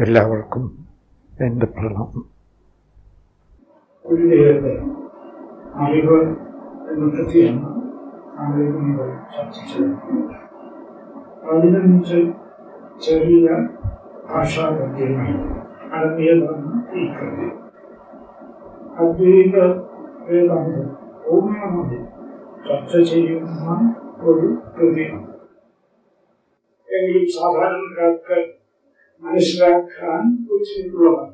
എല്ലാവർക്കും എന്റെ പ്രണാമം. ഒരു അറിവ് എന്ന ചെറിയ ഈ കൃതി. അദ്വൈത വേദാന്തം ചർച്ച ചെയ്യുന്ന ഒരു കൃതിയാണ്. എങ്കിലും സാധാരണക്കാർക്ക് മനസ്സിലാക്കാൻ ബുദ്ധിമുട്ടുള്ളതാണ്.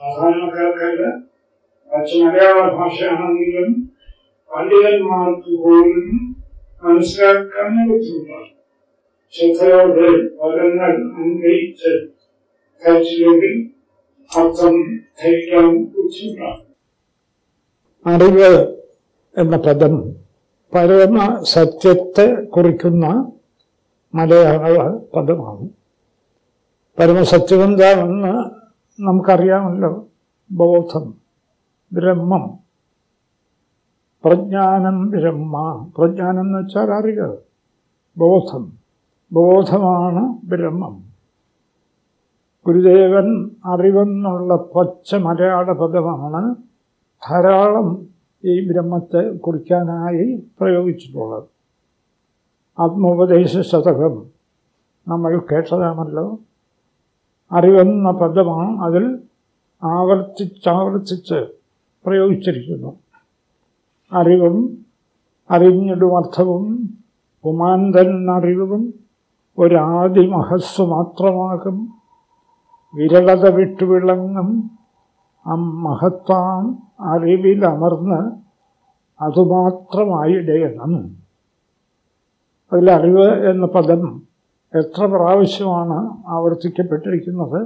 സാധാരണക്കാർക്കല്ല പച്ച മലയാള ഭാഷയാണെങ്കിലും പണ്ഡിതന്മാർക്ക് പോലും മനസ്സിലാക്കാൻ ബുദ്ധിമുട്ടാണ്. ശ്രദ്ധയോടെ വരങ്ങൾ അന്വയിച്ച് കഴിച്ചില്ലെങ്കിൽ അർത്ഥം ധരിക്കാൻ ബുദ്ധിമുട്ടാണ്. അറിവ് എന്ന പദം പരമ സത്യത്തെ കുറിക്കുന്ന മലയാള പദമാണ്. പരമസത്യം എന്താണെന്ന് നമുക്കറിയാമല്ലോ. ബോധം ബ്രഹ്മം പ്രജ്ഞാനം ബ്രഹ്മ. പ്രജ്ഞാനം എന്ന് വെച്ചാൽ അറിവ് ബോധം ബോധമാണ് ബ്രഹ്മം. ഗുരുദേവൻ അറിവെന്നുള്ള പച്ച മലയാള പദമാണ് ധാരാളം ഈ ബ്രഹ്മത്തെ കുറിക്കാനായി പ്രയോഗിച്ചിട്ടുള്ളത്. ആത്മോപദേശ ശതകം. നമ്മൾ കേട്ടതാണല്ലോ. അറിവെന്ന പദമാണ് അതിൽ ആവർത്തിച്ചാവർത്തിച്ച് പ്രയോഗിച്ചിരിക്കുന്നു. അറിവും അറിഞ്ഞിടും അർത്ഥവും ഉമാന്തൻ അറിവും ഒരാദിമഹസ് മാത്രമാകും. വിരളത വിട്ടുവിളങ്ങും അം അമ്മഹത്താം അറിവിലമർന്ന് അതുമാത്രമായിടയണം അതിലറിവ് എന്ന പദം എത്ര പ്രാവശ്യമാണ് ആവർത്തിക്കപ്പെട്ടിരിക്കുന്നത്?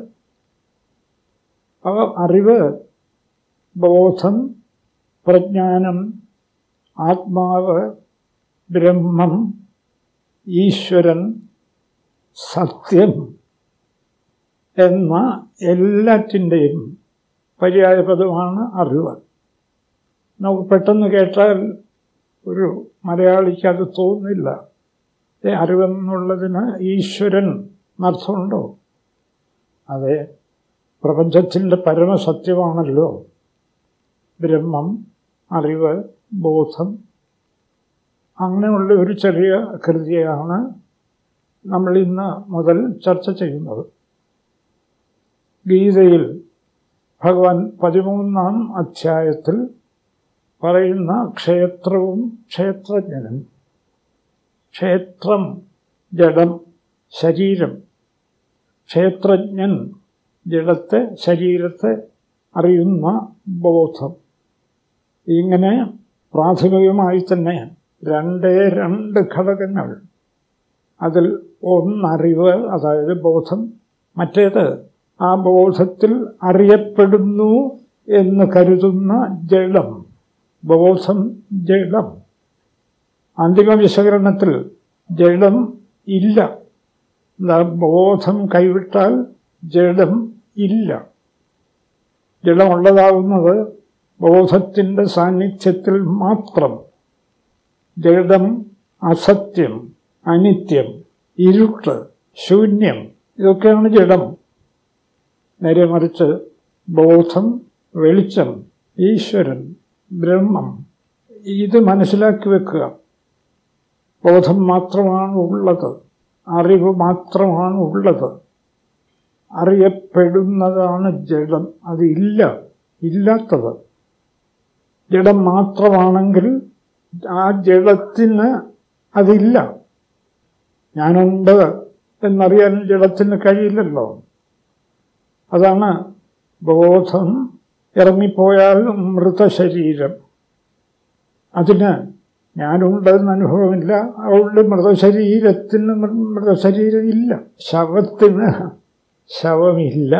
അവ അറിവ് ബോധം പ്രജ്ഞാനം ആത്മാവ് ബ്രഹ്മം ഈശ്വരൻ സത്യം എന്ന എല്ലാറ്റിന്റെയും പര്യായപദമാണ് അറിവ്. നമുക്ക് പെട്ടെന്ന് കേട്ടാൽ ഒരു മലയാളിക്ക് അത് തോന്നില്ല. അറിവെന്നുള്ളതിന് ഈശ്വരൻ എന്നർത്ഥമുണ്ടോ? അതെ പ്രപഞ്ചത്തിന്റെ പരമസത്യമാണല്ലോ. ബ്രഹ്മം അറിവ് ബോധം അങ്ങനെയുള്ള ഒരു ചെറിയ കൃതിയാണ് നമ്മൾ ഇന്ന് മുതൽ ചർച്ച ചെയ്യുന്നത്. ഗീതയിൽ ഭഗവാൻ പതിമൂന്നാം അധ്യായത്തിൽ പറയുന്ന ക്ഷേത്രവും ക്ഷേത്രജ്ഞനും ക്ഷേത്രം ജഡം ശരീരം. ക്ഷേത്രജ്ഞൻ ജഡത്തെ ശരീരത്തെ അറിയുന്ന ബോധം. ഇങ്ങനെ പ്രാഥമികമായി തന്നെ രണ്ടേ രണ്ട് ഘടകങ്ങൾ. അതിൽ ഒന്നറിവ് അതായത് ബോധം മറ്റേത് ആ ബോധത്തിൽ അറിയപ്പെടുന്നു എന്ന് കരുതുന്ന ജഡം. ബോധം ജഡം. അന്തിമ വിശകലനത്തിൽ ജഡം ഇല്ല. ബോധം കൈവിട്ടാൽ ജഡം ഇല്ല. ജഡമുള്ളതാവുന്നത് ബോധത്തിന്റെ സാന്നിധ്യത്തിൽ മാത്രം. ജഡം അസത്യം അനിത്യം ഇരുട്ട് ശൂന്യം ഇതൊക്കെയാണ് ജഡം. നേരെ മറിച്ച് ബോധം വെളിച്ചം ഈശ്വരൻ ബ്രഹ്മം. ഇത് മനസ്സിലാക്കി വെക്കുക. ബോധം മാത്രമാണ് ഉള്ളത് അറിവ് മാത്രമാണ് ഉള്ളത് അറിയപ്പെടുന്നതാണ് ജഡം അതില്ല ഇല്ലാത്തത്. ജഡം മാത്രമാണെങ്കിൽ ആ ജഡത്തിന് അതില്ല. ഞാനുണ്ട് എന്നറിയാൻ ജഡത്തിന് കഴിയില്ലല്ലോ. അതാണ് ബോധം. ഇറങ്ങിപ്പോയാൽ മൃതശരീരം. അതിന് ഞാനുണ്ടെന്ന് അനുഭവമില്ല. അവളുടെ മൃതശരീരത്തിന് മൃതശരീരം ഇല്ല. ശവത്തിന് ശവമില്ല.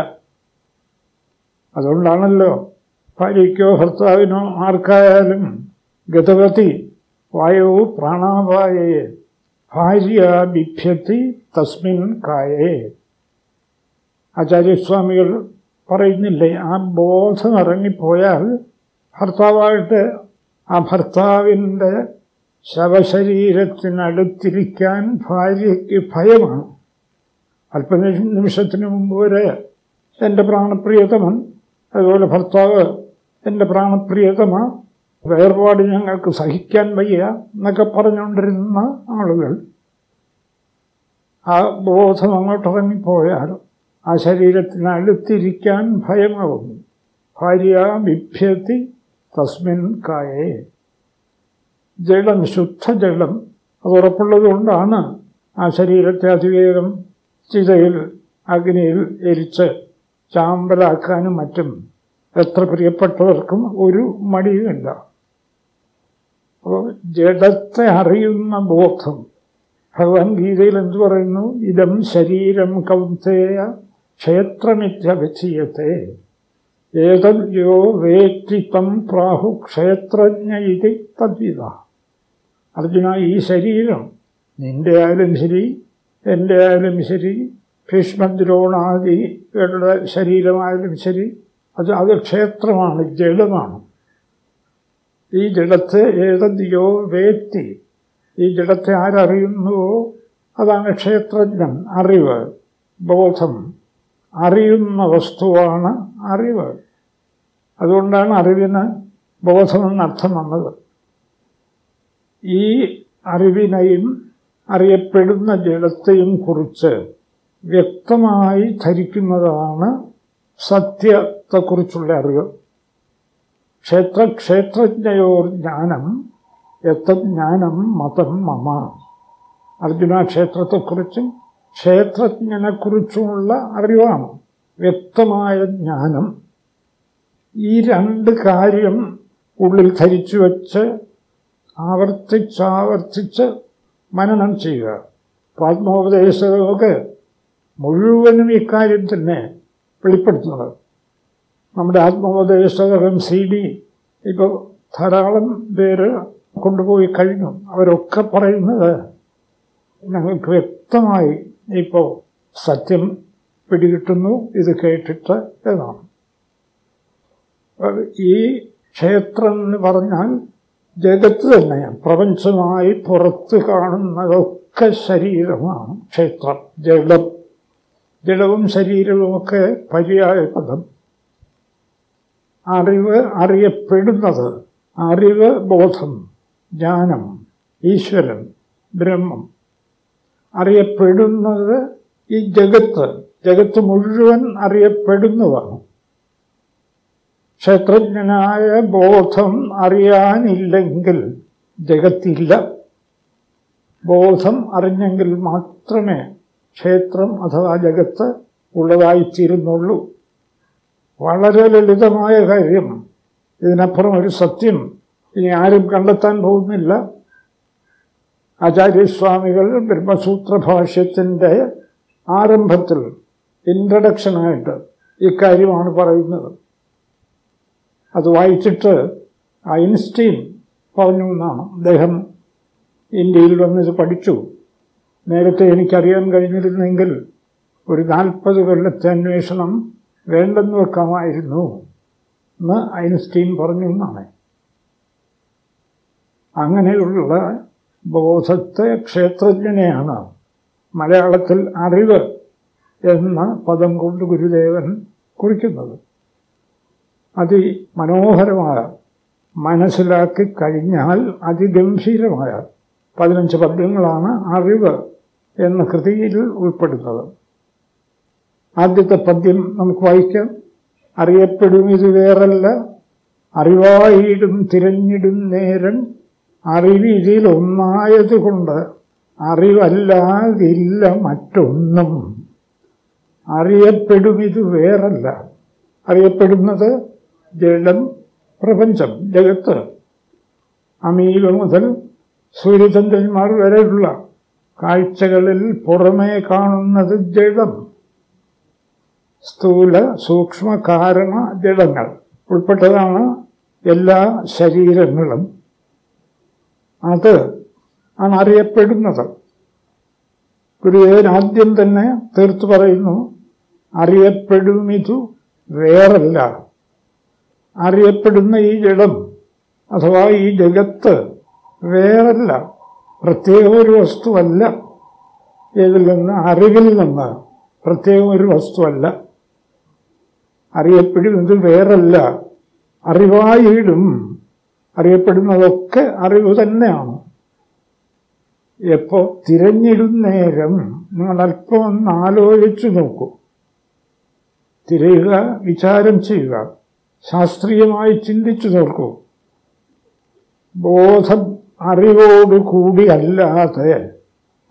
അതുകൊണ്ടാണല്ലോ ഭാര്യയ്ക്കോ ഭർത്താവിനോ ആർക്കായാലും ഗതവതി വായോ പ്രാണാപായയെ ഭാര്യ ബിഭ്യത്തി തസ്മിൻ കായേ. ആചാര്യസ്വാമികൾ പറയുന്നില്ലേ ആ ബോധം ഇറങ്ങിപ്പോയാൽ ഭർത്താവായിട്ട് ആ ഭർത്താവിന്റെ ശവശരീരത്തിനടുത്തിരിക്കാൻ ഭാര്യയ്ക്ക് ഭയമാണ്. അല്പനിമിഷത്തിന് മുമ്പ് വരെ എന്റെ പ്രാണപ്രിയതമൻ അതുപോലെ ഭർത്താവ് എന്റെ പ്രാണപ്രിയതമ വേർപാട് ഞങ്ങൾക്ക് സഹിക്കാൻ വയ്യ എന്നൊക്കെ പറഞ്ഞുകൊണ്ടിരുന്ന ആളുകൾ ആ ബോധം അങ്ങോട്ടിറങ്ങിപ്പോയാൽ ആ ശരീരത്തിനടുത്തിരിക്കാൻ ഭയമാകുന്നു ഭാര്യ വിഭ്യത്തി തസ്മിൻ കായേ. ജലം ശുദ്ധജലം അത് ഉറപ്പുള്ളത് കൊണ്ടാണ് ആ ശരീരത്തെ അതിവേഗം ചിതയിൽ അഗ്നിയിൽ എരിച്ച് ചാമ്പലാക്കാനും മറ്റും. എത്ര പ്രിയപ്പെട്ടവർക്കും ഒരു മടിയുമില്ല. അപ്പോൾ ജഡത്തെ അറിയുന്ന ബോധം. ഭഗവാൻ ഗീതയിൽ എന്തു പറയുന്നു? ഇതം ശരീരം കൗന്തേയ ക്ഷേത്രമിത്യവചീയത്തെ ഏതദ്യോ വേറ്റിത്തം പ്രാഹു ക്ഷേത്രജ്ഞ ഇത് തദ്വിത അർജുന ഈ ശരീരം നിന്റെ ആയാലും ശരി എന്റെ ആയാലും ശരി ഭീഷ്മദ്രോണാദികളുടെ ശരീരമായാലും ശരി അത് അത് ക്ഷേത്രമാണ് ജഡമാണ്. ഈ ജഡത്തെ ഏതദ്യോ വേത്തി ഈ ജഡത്തെ ആരറിയുന്നുവോ? അതാണ് ക്ഷേത്രജ്ഞൻ അറിവ് ബോധം. അറിയുന്ന വസ്തുവാണ് അറിവ്. അതുകൊണ്ടാണ് അറിവിന് ബോധമെന്നർത്ഥം വന്നത് ഈ അറിവിനെയും അറിയപ്പെടുന്ന ജഡത്തെയും കുറിച്ച് വ്യക്തമായി ധരിക്കുന്നതാണ് സത്യത്തെക്കുറിച്ചുള്ള അറിവ്. ക്ഷേത്ര ക്ഷേത്രജ്ഞയോർ ജ്ഞാനം ജ്ഞാനം മതം മമ. അർജുന ക്ഷേത്രത്തെക്കുറിച്ചും ക്ഷേത്രജ്ഞനെക്കുറിച്ചുമുള്ള അറിവാണ്. വ്യക്തമായ ജ്ഞാനം. ഈ രണ്ട് കാര്യം ഉള്ളിൽ ധരിച്ചു വച്ച് ആവർത്തിച്ചാവർത്തിച്ച് മനനം ചെയ്യുക. ആത്മോപദേശമൊക്കെ മുഴുവനും ഇക്കാര്യം തന്നെ വെളിപ്പെടുത്തുന്നത്. നമ്മുടെ ആത്മോപദേശകം സി ഡി ഇപ്പോൾ ധാരാളം പേര് കൊണ്ടുപോയി കഴിഞ്ഞു. അവരൊക്കെ പറയുന്നത് ഞങ്ങൾക്ക് വ്യക്തമായി ഇപ്പോൾ സത്യം പിടികിട്ടുന്നു ഇത് കേട്ടിട്ട് എന്നാണ്. ഈ ക്ഷേത്രം എന്ന് പറഞ്ഞാൽ ജഗത്ത് തന്നെയാണ്. പ്രപഞ്ചമായി പുറത്ത് കാണുന്നതൊക്കെ ശരീരമാണ് ക്ഷേത്രം ജഡം ജഡവും ശരീരവുമൊക്കെ പര്യായ പദം അറിവ് അറിയപ്പെടുന്നത് അറിവ് ബോധം ജ്ഞാനം ഈശ്വരൻ ബ്രഹ്മം. അറിയപ്പെടുന്നത് ഈ ജഗത്ത്. ജഗത്ത് മുഴുവൻ അറിയപ്പെടുന്നതാണ്. ക്ഷേത്രജ്ഞനായ ബോധം അറിയാനില്ലെങ്കിൽ ജഗത്തില്ല. ബോധം അറിഞ്ഞെങ്കിൽ മാത്രമേ ക്ഷേത്രം അഥവാ ജഗത്ത് ഉള്ളതായിത്തീരുന്നുള്ളൂ. വളരെ ലളിതമായ കാര്യം. ഇതിനപ്പുറം ഒരു സത്യം ഇനി ആരും കണ്ടെത്താൻ പോകുന്നില്ല. ആചാര്യസ്വാമികൾ ബ്രഹ്മസൂത്ര ഭാഷ്യത്തിന്റെ ആരംഭത്തിൽ ഇൻട്രഡക്ഷനായിട്ട് ഇക്കാര്യമാണ് പറയുന്നത്. അത് വായിച്ചിട്ട് ഐൻസ്റ്റീൻ പറഞ്ഞു എന്നാണ്. അദ്ദേഹം ഇന്ത്യയിൽ വന്നിത് പഠിച്ചു. നേരത്തെ എനിക്കറിയാൻ കഴിഞ്ഞിരുന്നെങ്കിൽ ഒരു നാൽപ്പത് കൊല്ലത്തെ അന്വേഷണം വേണ്ടെന്ന് വെക്കാമായിരുന്നു എന്ന് ഐൻസ്റ്റീൻ പറഞ്ഞു എന്നാണ്. അങ്ങനെയുള്ള ബോധത്തെ ക്ഷേത്രജ്ഞനെയാണ്. മലയാളത്തിൽ അറിവ് എന്ന പദം കൊണ്ട് ഗുരുദേവൻ കുറിക്കുന്നത്. അതിമനോഹരമായ മനസ്സിലാക്കി കഴിഞ്ഞാൽ അതിഗംഭീരമായ പതിനഞ്ച് പദ്യങ്ങളാണ് അറിവ് എന്ന കൃതിയിൽ ഉൾപ്പെടുന്നത്. ആദ്യത്തെ പദ്യം നമുക്ക് വായിക്കാം. അറിയപ്പെടും ഇത് വേറല്ല. അറിവായിടും തിരഞ്ഞിടും നേരം അറിവിതിൽ ഒന്നായതുകൊണ്ട് അറിവല്ലാതില്ല മറ്റൊന്നും. അറിയപ്പെടും ഇത് വേറല്ല. അറിയപ്പെടുന്നത് ജഡം പ്രപഞ്ചം ജഗത്ത്. അമീബ മുതൽ സൂര്യചന്ദ്രന്മാർ വരെയുള്ള കാഴ്ചകളിൽ പുറമേ കാണുന്നത് ജഡം സ്ഥൂല സൂക്ഷ്മ കാരണ ജഡങ്ങൾ ഉൾപ്പെട്ടതാണ് എല്ലാ ശരീരങ്ങളും. അത് ആണ് അറിയപ്പെടുന്നത് ഗുരുദേവനാദ്യം തന്നെ തീർത്തു പറയുന്നു അറിയപ്പെടുമിതു വേറല്ല. അറിയപ്പെടുന്ന ഈ ജഡം അഥവാ ഈ ജഗത്ത് വേറല്ല. പ്രത്യേക ഒരു വസ്തുവല്ല. ഇതിൽ നിന്ന്? അറിവിൽ നിന്ന്. പ്രത്യേകം ഒരു വസ്തുവല്ല. അറിയപ്പെടുന്നത് വേറല്ല. അറിവായിടും. അറിയപ്പെടുന്നതൊക്കെ അറിവ് തന്നെയാണ്. എപ്പോ തിരഞ്ഞിടുന്നേരം നിങ്ങൾ അല്പം ഒന്ന് ആലോചിച്ചു നോക്കൂ. തിരയുക വിചാരം ചെയ്യുക ശാസ്ത്രീയമായി ചിന്തിച്ചു നോക്കൂ. ബോധം അറിവോട് കൂടി അല്ലാതെ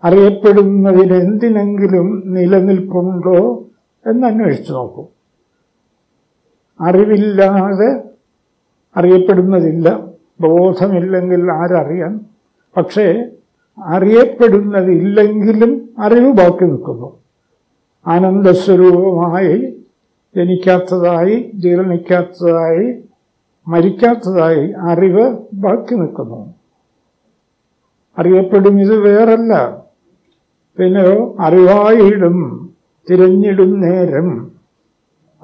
അറിയപ്പെടുന്നതിന് എന്തിനെങ്കിലും നിലനിൽപ്പുണ്ടോ എന്ന് അന്വേഷിച്ചു നോക്കൂ. അറിവില്ലാതെ അറിയപ്പെടുന്നതില്ല. ബോധമില്ലെങ്കിൽ ആരറിയാൻ പക്ഷേ അറിയപ്പെടുന്നതില്ലെങ്കിലും അറിവ് ബാക്കി നിൽക്കുന്നു. ആനന്ദസ്വരൂപമായി ജനിക്കാത്തതായി ജീർണിക്കാത്തതായി മരിക്കാത്തതായി അറിവ് ബാക്കി നിൽക്കുന്നു. അറിയപ്പെടും ഇത് വേറല്ല. പിന്നെയോ അറിവായിടും തിരഞ്ഞിടും നേരം.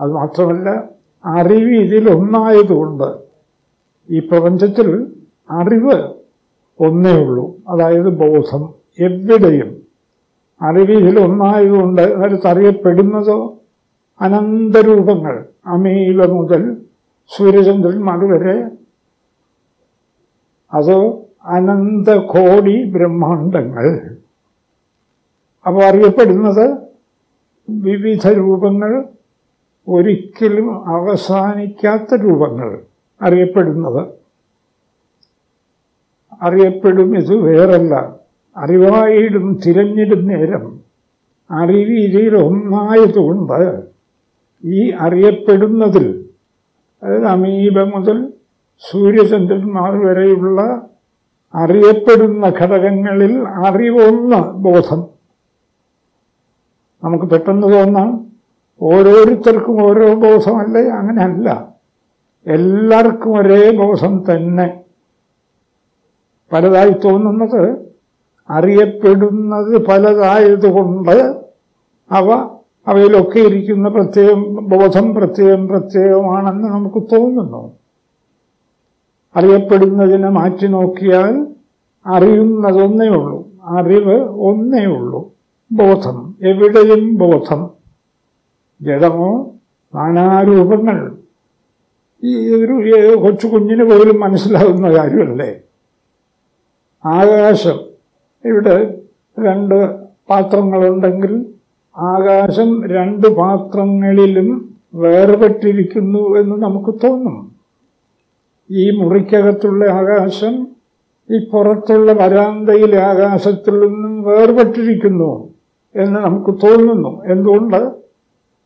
അത് മാത്രമല്ല അറിവ് ഇതിലൊന്നായതുകൊണ്ട് ഈ പ്രപഞ്ചത്തിൽ അറിവ് ഒന്നേ ഉള്ളൂ. അതായത് ബോധം എവിടെയും. അറിവ് ഇതിലൊന്നായതുകൊണ്ട് അതിനകത്ത് അറിയപ്പെടുന്നതോ അനന്തരൂപങ്ങൾ. അമീല മുതൽ സൂര്യചന്ദ്രന്മാർ വരെ. അതോ അനന്തകോടി ബ്രഹ്മാണ്ടങ്ങൾ അപ്പോൾ അറിയപ്പെടുന്നത് വിവിധ രൂപങ്ങൾ ഒരിക്കലും അവസാനിക്കാത്ത രൂപങ്ങൾ. അറിയപ്പെടുന്നത്. അറിയപ്പെടും ഇത് വേറല്ല. അറിവായിടും തിരഞ്ഞിടും നേരം. അറിവിതിൽ ഒന്നായതുകൊണ്ട് ഈ അറിയപ്പെടുന്നതിൽ അതായത് അമീബ മുതൽ സൂര്യചന്ദ്രന്മാർ വരെയുള്ള അറിയപ്പെടുന്ന ഘടകങ്ങളിൽ അറിവൊന്ന് ബോധം. നമുക്ക് പെട്ടെന്ന് തോന്നാം ഓരോരുത്തർക്കും ഓരോ ബോധമല്ലേ? അങ്ങനെയല്ല. എല്ലാവർക്കും ഒരേ ബോധം തന്നെ. പലതായി തോന്നുന്നത് അറിയപ്പെടുന്നത് പലതായതുകൊണ്ട് അവ അവയിലൊക്കെ ഇരിക്കുന്ന പ്രത്യേകം ബോധം പ്രത്യേകം പ്രത്യേകമാണെന്ന് നമുക്ക് തോന്നുന്നു. അറിയപ്പെടുന്നതിനെ മാറ്റി നോക്കിയാൽ അറിയുന്നതൊന്നേ ഉള്ളൂ. അറിവ് ഒന്നേ ഉള്ളൂ. ബോധം. എവിടെയും ബോധം. ജഡമോ നാനാരൂപങ്ങൾ. ഈ ഒരു കൊച്ചു കുഞ്ഞിന് പോലും മനസ്സിലാകുന്ന കാര്യമല്ലേ? ആകാശം. ഇവിടെ രണ്ട് പാത്രങ്ങളുണ്ടെങ്കിൽ ആകാശം രണ്ട് പാത്രങ്ങളിലും വേർപെട്ടിരിക്കുന്നു എന്ന് നമുക്ക് തോന്നും. ഈ മുറിക്കകത്തുള്ള ആകാശം ഈ പുറത്തുള്ള വരാന്തയിലെ ആകാശത്തിൽ നിന്നും വേർപെട്ടിരിക്കുന്നു എന്ന് നമുക്ക് തോന്നുന്നു. എന്തുകൊണ്ട്?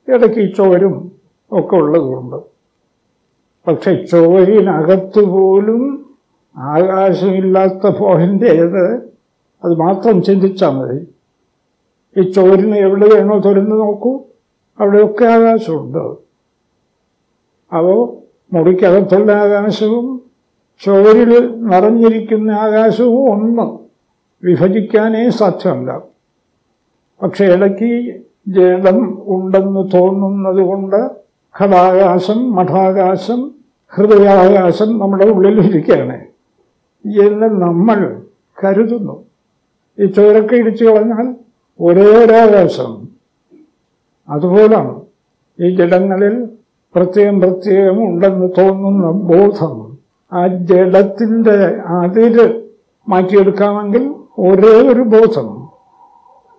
ഇടയ്ക്ക് ചോരും ഒക്കെ ഉള്ളതുകൊണ്ട്. പക്ഷെ ചോരിനകത്ത് പോലും ആകാശമില്ലാത്ത പോയിന്റ് ഏത് അത് മാത്രം ചിന്തിച്ചാൽ മതി. ഈ ചോരിന് എവിടെ വേണോ തുരന്ന് നോക്കൂ. അവിടെയൊക്കെ ആകാശമുണ്ട്. അപ്പോൾ മുറിക്കകത്തുള്ള ആകാശവും ചോരിൽ നിറഞ്ഞിരിക്കുന്ന ആകാശവും ഒന്ന് വിഭജിക്കാനേ സാധ്യമല്ല. പക്ഷെ ഇടയ്ക്ക് ജഡം ഉണ്ടെന്ന് തോന്നുന്നത് കൊണ്ട് ഘടാകാശം മഠാകാശം ഹൃദയാകാശം നമ്മുടെ ഉള്ളിലിരിക്കുകയാണ്. എന്ന് നമ്മൾ കരുതുന്നു. ഈ ചോരൊക്കെ ഇടിച്ചു കളഞ്ഞാൽ ഒരേ ഒരാകാശം അതുപോലാണ് ഈ ജഡങ്ങളിൽ പ്രത്യേകം പ്രത്യേകം ഉണ്ടെന്ന് തോന്നുന്ന ബോധം ആ ജഡത്തിന്റെ അതിര് മാറ്റിയെടുക്കാമെങ്കിൽ ഒരേ ഒരു ബോധം.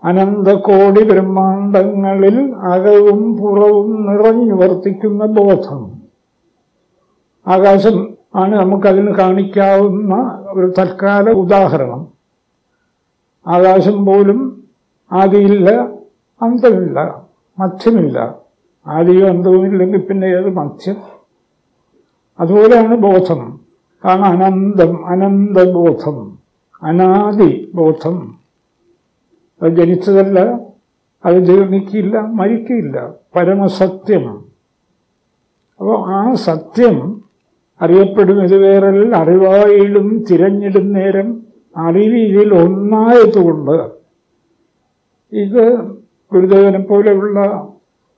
അനന്തകോടി ബ്രഹ്മാണ്ടങ്ങളിൽ അകവും പുറവും നിറഞ്ഞു വർത്തിക്കുന്ന ബോധം. ആകാശം ആണ് നമുക്കതിന് കാണിക്കാവുന്ന ഒരു തൽക്കാല ഉദാഹരണം. ആകാശം പോലും ആദിയില്ല അന്തമില്ല മധ്യമില്ല. ആദിയോ അന്തവും ഇല്ലെങ്കിൽ പിന്നെ ഏത് മധ്യം? അതുപോലെയാണ് ബോധം. കാരണം അനന്തം അനന്തബോധം അനാദി ബോധം. അത് ജനിച്ചതല്ല അത് ജീർണിക്കില്ല മരിക്കില്ല. പരമസത്യം. അപ്പോൾ ആ സത്യം അറിയപ്പെടുന്നത് വേറല്ല അറിവായിലും തിരഞ്ഞിടും നേരം അറിവ് ഒന്നായതുകൊണ്ട് ഇത് ഗുരുദേവനെ പോലെയുള്ള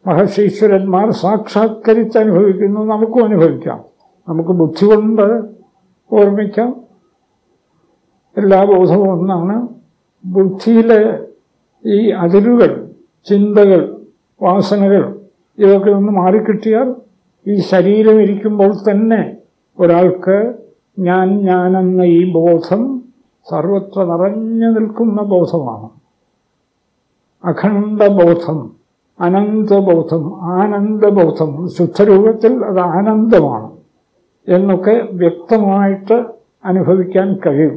മഹർഷീശ്വരന്മാർ സാക്ഷാത്കരിച്ച് അനുഭവിക്കുന്നു നമുക്കും അനുഭവിക്കാം. നമുക്ക് ബുദ്ധി കൊണ്ട് ഓർമ്മിക്കാം. എല്ലാ ബോധവും ഒന്നാണ്. ബുദ്ധിയിലെ ഈ അതിരുകൾ ചിന്തകൾ വാസനകൾ ഇതൊക്കെ ഒന്ന് മാറിക്കിട്ടിയാൽ ഈ ശരീരം ഇരിക്കുമ്പോൾ തന്നെ ഒരാൾക്ക് ഞാൻ ഞാനെന്ന ഈ ബോധം സർവത്ര നിറഞ്ഞു നിൽക്കുന്ന ബോധമാണ്. അഖണ്ഡബോധം അനന്തബോധം ആനന്ദബോധം ശുദ്ധരൂപത്തിൽ അത് ആനന്ദമാണ് എന്നൊക്കെ വ്യക്തമായിട്ട് അനുഭവിക്കാൻ കഴിയും.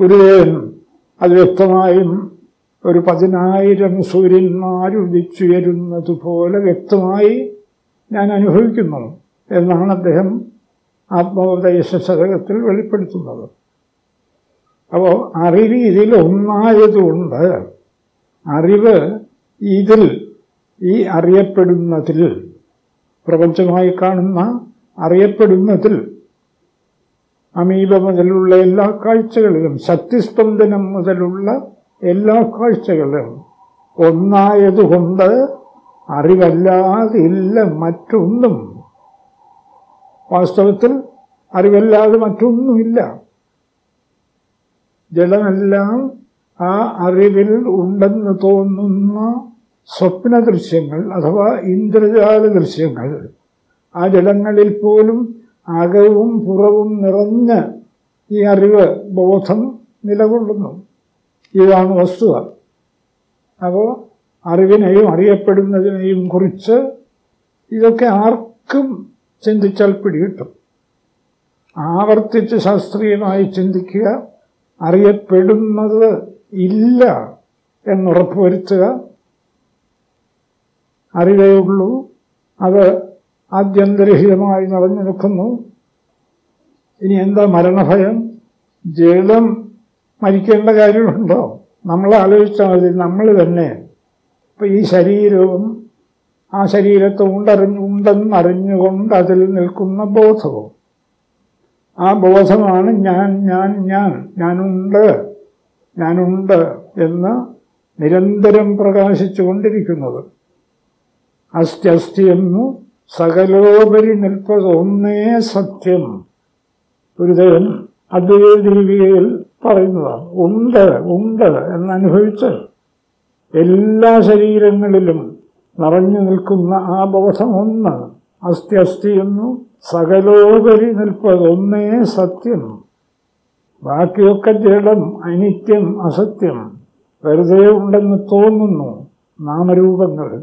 ഗുരുദേവൻ അത് വ്യക്തമായും ഒരു പതിനായിരം സൂര്യന്മാരുദിച്ചുയരുന്നതുപോലെ വ്യക്തമായി ഞാൻ അനുഭവിക്കുന്നു എന്നാണ് അദ്ദേഹം ആത്മോപദേശ ശതകത്തിൽ വെളിപ്പെടുത്തുന്നത്. അപ്പോൾ അറിവ് ഇതിൽ ഒന്നായതുകൊണ്ട് അറിവ് ഇതിൽ ഈ അറിയപ്പെടുന്നതിൽ പ്രപഞ്ചമായി കാണുന്ന അറിയപ്പെടുന്നതിൽ അമീബ മുതലുള്ള എല്ലാ കാഴ്ചകളിലും ശക്തിസ്പന്ദനം മുതലുള്ള എല്ലാ കാഴ്ചകളിലും ഒന്നായതുകൊണ്ട് അറിവല്ലാതില്ല മറ്റൊന്നും. വാസ്തവത്തിൽ അറിവല്ലാതെ മറ്റൊന്നുമില്ല. ജലമെല്ലാം ആ അറിവിൽ ഉണ്ടെന്ന് തോന്നുന്ന സ്വപ്ന ദൃശ്യങ്ങൾ അഥവാ ഇന്ദ്രജാല ദൃശ്യങ്ങൾ ആ ജലങ്ങളിൽ പോലും അകവും പുറവും നിറഞ്ഞ് ഈ അറിവ് ബോധം നിലകൊള്ളുന്നു. ഇതാണ് വസ്തുത. അപ്പോൾ അറിവിനെയും അറിയപ്പെടുന്നതിനെയും കുറിച്ച് ഇതൊക്കെ ആർക്കും ചിന്തിച്ചാൽ പിടികിട്ടും. ആവർത്തിച്ച് ശാസ്ത്രീയമായി ചിന്തിക്കുക അറിയപ്പെടുന്നത് ഇല്ല എന്നുറപ്പുവരുത്തുക അറിവേ ഉള്ളൂ. അത് ആദ്യന്തരഹിതമായി നിറഞ്ഞു നിൽക്കുന്നു ഇനി എന്താ മരണഭയം? ജീവിതം മരിക്കേണ്ട കാര്യമുണ്ടോ? നമ്മൾ ആലോചിച്ചാൽ മതി നമ്മൾ തന്നെ. ഇപ്പം ഈ ശരീരവും ആ ശരീരത്തെ ഉണ്ടറിഞ്ഞു ഉണ്ടെന്നറിഞ്ഞുകൊണ്ട് അതിൽ നിൽക്കുന്ന ബോധവും. ആ ബോധമാണ് ഞാൻ ഞാൻ ഞാൻ ഞാനുണ്ട് ഞാനുണ്ട് എന്ന് നിരന്തരം പ്രകാശിച്ചു കൊണ്ടിരിക്കുന്നത് അസ്ഥി അസ്ഥി എന്നു സകലോപരി നിൽപ്പത് ഒന്നേ സത്യം. ഗുരുദേവൻ അദ്വൈത ദീപികയിൽ പറയുന്നതാണ്. ഉണ്ട് ഉണ്ട് എന്നനുഭവിച്ച് എല്ലാ ശരീരങ്ങളിലും നിറഞ്ഞു നിൽക്കുന്ന ആ ബോധം ഒന്ന് അസ്ഥി അസ്ഥി എന്നു സകലോപരി നിൽപ്പത് ഒന്നേ സത്യം. ബാക്കിയൊക്കെ ജഡം അനിത്യം അസത്യം വെറുതെ ഉണ്ടെന്ന് തോന്നുന്നു നാമരൂപങ്ങൾ.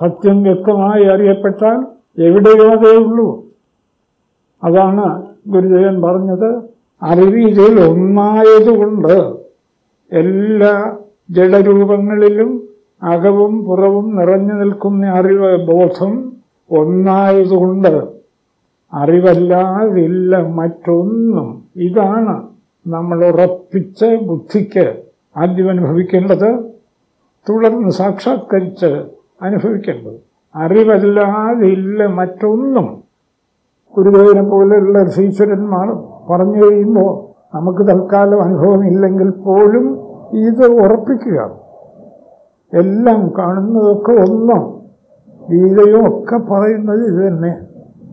സത്യം വ്യക്തമായി അറിയപ്പെട്ടാൽ എവിടെയോ അതേ ഉള്ളൂ. അതാണ് ഗുരുദേവൻ പറഞ്ഞത്. അറിവിതിൽ ഒന്നായതുകൊണ്ട് എല്ലാ ജഡരൂപങ്ങളിലും അകവും പുറവും നിറഞ്ഞു നിൽക്കുന്ന അറിവ് ബോധം ഒന്നായതുകൊണ്ട് അറിവല്ലാതില്ല മറ്റൊന്നും. ഇതാണ് നമ്മൾ ഉറപ്പിച്ച ബുദ്ധിക്ക് ആദ്യം അനുഭവിക്കേണ്ടത്. തുടർന്ന് സാക്ഷാത്കരിച്ച് അനുഭവിക്കേണ്ടത്. അറിവല്ലാതില്ല മറ്റൊന്നും. ഗുരുദേവനെ പോലെയുള്ള ഋഷീശ്വരന്മാർ പറഞ്ഞു കഴിയുമ്പോൾ നമുക്ക് തൽക്കാലം അനുഭവമില്ലെങ്കിൽ പോലും ഇത് ഉറപ്പിക്കുക. എല്ലാം കാണുന്നതൊക്കെ ഒന്നും ഗീതയും ഒക്കെ പറയുന്നത് ഇത് തന്നെ.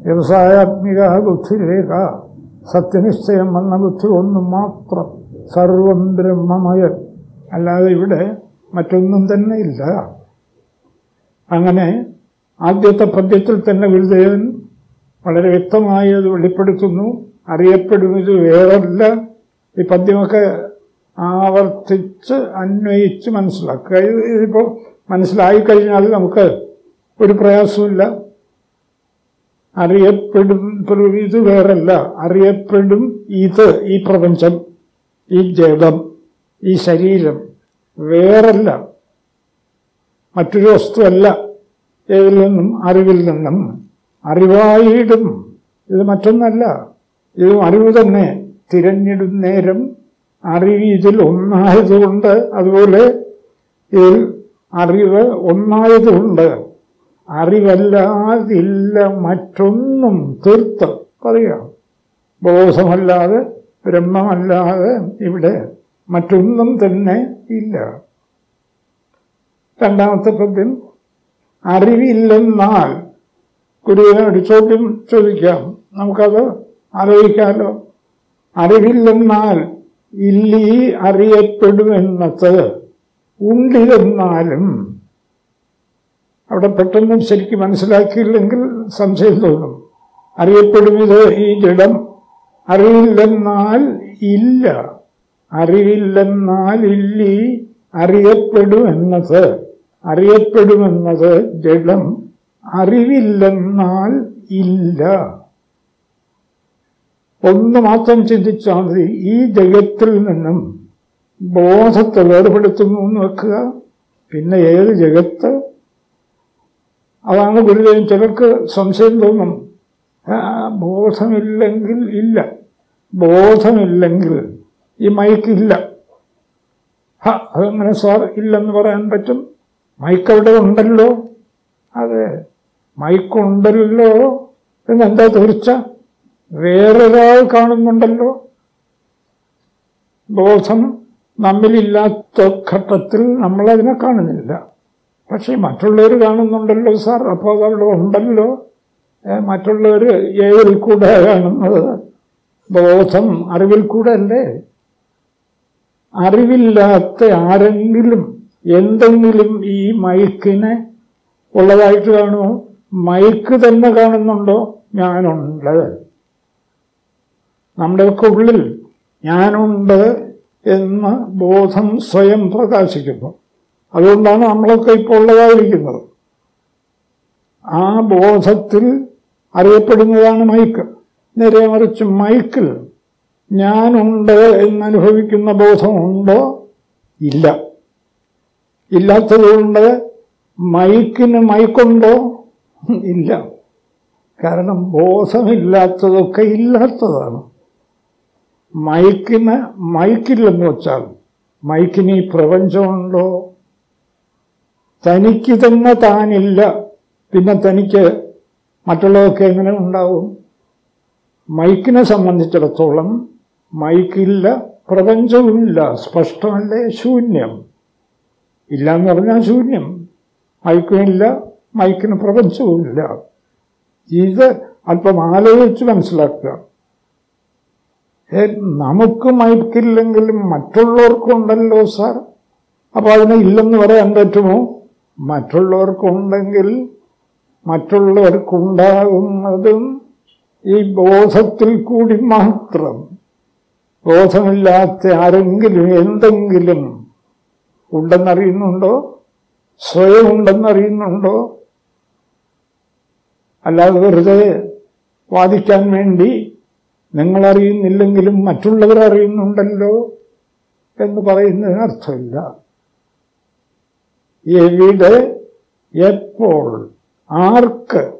വ്യവസായാത്മിക ബുദ്ധിരേഖ സത്യനിശ്ചയം വന്ന ബുദ്ധി ഒന്ന് മാത്രം സർവം ബ്രഹ്മമയൻ അല്ലാതെ ഇവിടെ മറ്റൊന്നും തന്നെ ഇല്ല. അങ്ങനെ ആദ്യത്തെ പദ്യത്തിൽ തന്നെ ഗുരുദേവൻ വളരെ വ്യക്തമായി അത് വെളിപ്പെടുത്തുന്നു. അറിയപ്പെടുന്നത് വേറല്ല. ഈ പദ്യമൊക്കെ ആവർത്തിച്ച് അന്വയിച്ച് മനസ്സിലാക്കുക. ഇതിപ്പോൾ മനസ്സിലായി കഴിഞ്ഞാൽ നമുക്ക് ഒരു പ്രയാസമില്ല അറിയപ്പെടും ഇത് വേറല്ല. അറിയപ്പെടും ഇത് ഈ പ്രപഞ്ചം ഈ ജഡം ഈ ശരീരം. വേറല്ല. മറ്റൊരു വസ്തുവല്ല. ഏതിൽ നിന്നും? അറിവിൽ നിന്നും. അറിവായിടും. ഇത് മറ്റൊന്നല്ല. ഇത് അറിവ് തന്നെ. തിരഞ്ഞിടും അറിവ് ഇതിൽ ഒന്നായതുകൊണ്ട് അതുപോലെ ഇതിൽ അറിവ് ഒന്നായതുകൊണ്ട് അറിവല്ലാതില്ല മറ്റൊന്നും തീർത്ത്. പറയാം ബോധമല്ലാതെ ബ്രഹ്മമല്ലാതെ ഇവിടെ മറ്റൊന്നും തന്നെ ഇല്ല. രണ്ടാമത്തെ പദ്യം അറിവില്ലെന്നാൽ ഗുരുവിനോട് ചോദ്യം ചോദിക്കാം. നമുക്കത് ആലോചിക്കാമല്ലോ അറിവില്ലെന്നാൽ ഇല്ലീ അറിയപ്പെടുമെന്നത് ഉണ്ടിരുന്നാലും അവിടെ പെട്ടെന്ന് ശരിക്കും മനസ്സിലാക്കിയില്ലെങ്കിൽ സംശയം തോന്നും. അറിയപ്പെടും ഇത് ഈ ജഡം അറിവില്ലെന്നാൽ ഇല്ല. അറിവില്ലെന്നാൽ ഇല്ലി അറിയപ്പെടുമെന്നത് അറിയപ്പെടുമെന്നത് ജഡം അറിവില്ലെന്നാൽ ഇല്ല. ഒന്ന് മാത്രം ചിന്തിച്ചാൽ മതി. ഈ ജഗത്തിൽ നിന്നും ബോധത്തെ വേർപെടുത്തുന്നു എന്ന് വെക്കുക. പിന്നെ ഏത് ജഗത്ത്? അതാണ് ഗുരുദേവൻ ചിലർക്ക് സംശയം തോന്നും. ബോധമില്ലെങ്കിൽ ഇല്ല. ബോധമില്ലെങ്കിൽ ഈ മയക്കില്ല അതങ്ങനെ സാർ ഇല്ലെന്ന് പറയാൻ പറ്റും? മൈക്ക് അവിടെ ഉണ്ടല്ലോ അതെ. മൈക്കുണ്ടല്ലോ എന്നെന്താ തീർച്ച വേറൊരാൾ കാണുന്നുണ്ടല്ലോ? ബോധം നമ്മിലില്ലാത്ത ഘട്ടത്തിൽ നമ്മളതിനെ കാണുന്നില്ല. പക്ഷെ മറ്റുള്ളവർ കാണുന്നുണ്ടല്ലോ സാർ. അപ്പോൾ അതവിടെ ഉണ്ടല്ലോ. മറ്റുള്ളവർ ഏതിൽ കൂടെ കാണുന്നത്. ബോധം അറിവിൽ കൂടെ അല്ലേ? അറിവില്ലാത്ത ആരെങ്കിലും എന്തെങ്കിലും ഈ മയക്കിനെ ഉള്ളതായിട്ട് കാണുമോ? മയക്ക് തന്നെ കാണുന്നുണ്ടോ? ഞാനുണ്ട്. നമ്മുടെയൊക്കെ ഉള്ളിൽ ഞാനുണ്ട് എന്ന് ബോധം സ്വയം പ്രകാശിക്കുന്നു. അതുകൊണ്ടാണ് നമ്മളൊക്കെ ഇപ്പോൾ ഉള്ളതായിരിക്കുന്നത്. ആ ബോധത്തിൽ അറിയപ്പെടുന്നതാണ് മൈക്ക്. നേരെ മറിച്ച് മൈക്കിൽ ഞാനുണ്ട് എന്നനുഭവിക്കുന്ന ബോധമുണ്ടോ? ഇല്ല. ഇല്ലാത്തതുകൊണ്ട് മൈക്കിന് മൈക്കുണ്ടോ? ഇല്ല. കാരണം ബോധമില്ലാത്തതൊക്കെ ഇല്ലാത്തതാണ്. മൈക്കിന് മൈക്കില്ലെന്ന് വെച്ചാൽ മൈക്കിന് ഈ പ്രപഞ്ചമുണ്ടോ? തനിക്ക് തന്നെ താനില്ല. പിന്നെ തനിക്ക് മറ്റുള്ളതൊക്കെ എങ്ങനെ ഉണ്ടാവും? മൈക്കിനെ സംബന്ധിച്ചിടത്തോളം മൈക്കില്ല പ്രപഞ്ചവുമില്ല സ്പഷ്ടമല്ലേ ശൂന്യം. ഇല്ല എന്ന് പറഞ്ഞാൽ ശൂന്യം. മയക്കുമില്ല മയക്കിന് പ്രപഞ്ചവുമില്ല. ഇത് അല്പം ആലോചിച്ച് മനസ്സിലാക്കുക. നമുക്ക് മയക്കില്ലെങ്കിലും മറ്റുള്ളവർക്കുണ്ടല്ലോ സാർ. അപ്പോൾ അതിനെ ഇല്ലെന്ന് പറയാൻ പറ്റുമോ? മറ്റുള്ളവർക്കുണ്ടെങ്കിൽ മറ്റുള്ളവർക്കുണ്ടാകുന്നതും ഈ ബോധത്തിൽ കൂടി മാത്രം. ബോധമില്ലാത്ത ആരെങ്കിലും എന്തെങ്കിലും ഉണ്ടെന്നറിയുന്നുണ്ടോ? സ്വയം ഉണ്ടെന്നറിയുന്നുണ്ടോ? അല്ലാതെ വെറുതെ വാദിക്കാൻ വേണ്ടി നിങ്ങളറിയുന്നില്ലെങ്കിലും മറ്റുള്ളവർ അറിയുന്നുണ്ടല്ലോ എന്ന് പറയുന്നതിന് അർത്ഥമില്ല. എവിടെ എപ്പോൾ ആർക്ക്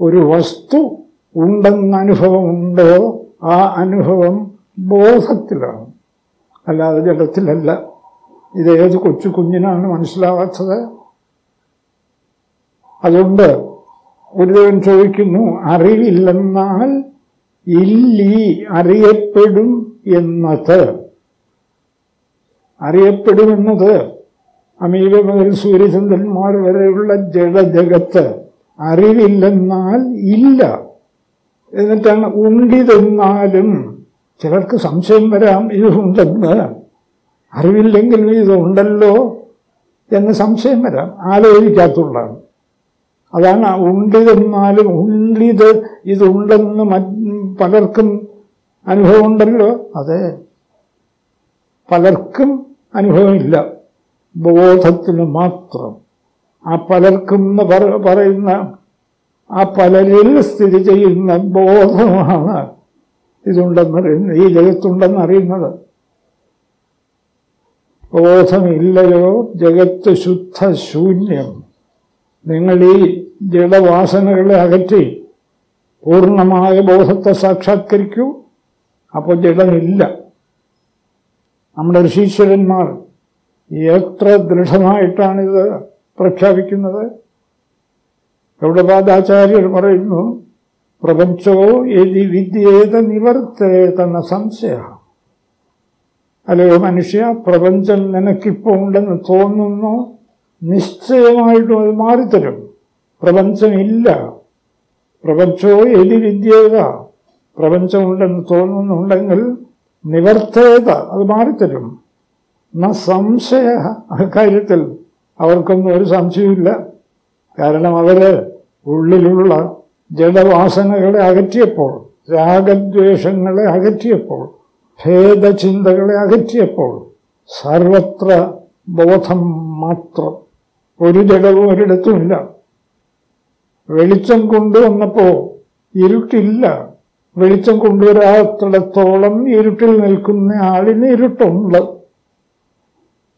ഒരു വസ്തു ഉണ്ടെന്ന അനുഭവമുണ്ടോ ആ അനുഭവം ബോധത്തിലാണ്. അല്ലാതെ ജഡത്തിലല്ല ഇത് ഏത് കൊച്ചു കുഞ്ഞിനാണ് മനസ്സിലാവാത്തത്? അതുകൊണ്ട് ഗുരുദേവൻ ചോദിക്കുന്നു അറിവില്ലെന്നാൽ ഇല്ലി അറിയപ്പെടും എന്നത്. അറിയപ്പെടുമെന്നത് അമീബ മുതൽ സൂര്യചന്ദ്രന്മാർ വരെയുള്ള ജഡജഗത്ത് അറിവില്ലെന്നാൽ ഇല്ല. എന്നിട്ടാണ് ഉണ്ടിതെന്നാലും ചിലർക്ക് സംശയം വരാം ഇതുണ്ടെന്ന്. അറിവില്ലെങ്കിലും ഇതുണ്ടല്ലോ എന്ന് സംശയം വരാം. ആലോചിക്കാത്തുള്ളതാണ് അതാണ് ഉണ്ടിതെന്നാലും ഉണ്ടിത് ഇതുണ്ടെന്ന് പലർക്കും പലർക്കും അനുഭവമുണ്ടല്ലോ. അതെ. പലർക്കും അനുഭവമില്ല. ബോധത്തിന് മാത്രം. ആ പലർക്കും എന്ന് പറ- പറയുന്ന ആ പലരിൽ സ്ഥിതി ചെയ്യുന്ന ബോധമാണ് ഇതുണ്ടെന്നറിയുന്നത് ഈ ജഗത്തുണ്ടെന്നറിയുന്നത്. ബോധമില്ലയോ ജഗത്ത് ശുദ്ധ ശൂന്യം നിങ്ങൾ ഈ ജഡവാസനകളെ അകറ്റി പൂർണമായ ബോധത്തെ സാക്ഷാത്കരിക്കൂ. അപ്പോൾ ജഡമില്ല. നമ്മുടെ ഋഷീശ്വരന്മാർ എത്ര ദൃഢമായിട്ടാണിത് പ്രഖ്യാപിക്കുന്നത്. ഗൗഡപാദാചാര്യർ പറയുന്നു പ്രപഞ്ചോ എതി വിദ്യേത നിവർത്തേതെന്ന സംശയ അല്ലയോ മനുഷ്യ പ്രപഞ്ചം നിനക്കിപ്പോൾ ഉണ്ടെന്ന് തോന്നുന്നു? നിശ്ചയമായിട്ടും അത് മാറിത്തരും. പ്രപഞ്ചമില്ല. പ്രപഞ്ചോ എലി വിദ്യേത. പ്രപഞ്ചമുണ്ടെന്ന് തോന്നുന്നുണ്ടെങ്കിൽ നിവർത്തേത. അത് മാറിത്തരും. ന സംശയ. അക്കാര്യത്തിൽ അവർക്കൊന്നും ഒരു സംശയമില്ല കാരണം അവർ ഉള്ളിലുള്ള ജഡവാസനകളെ അകറ്റിയപ്പോൾ രാഗദ്വേഷങ്ങളെ അകറ്റിയപ്പോൾ ഭേദചിന്തകളെ അകറ്റിയപ്പോൾ സർവത്ര ബോധം മാത്രം. ഒരു ജഡവും ഒരിടത്തുമില്ല. വെളിച്ചം കൊണ്ടുവന്നപ്പോ ഇരുട്ടില്ല. വെളിച്ചം കൊണ്ടുവരാത്തിടത്തോളം ഇരുട്ടിൽ നിൽക്കുന്ന ആളിന് ഇരുട്ടുണ്ട്.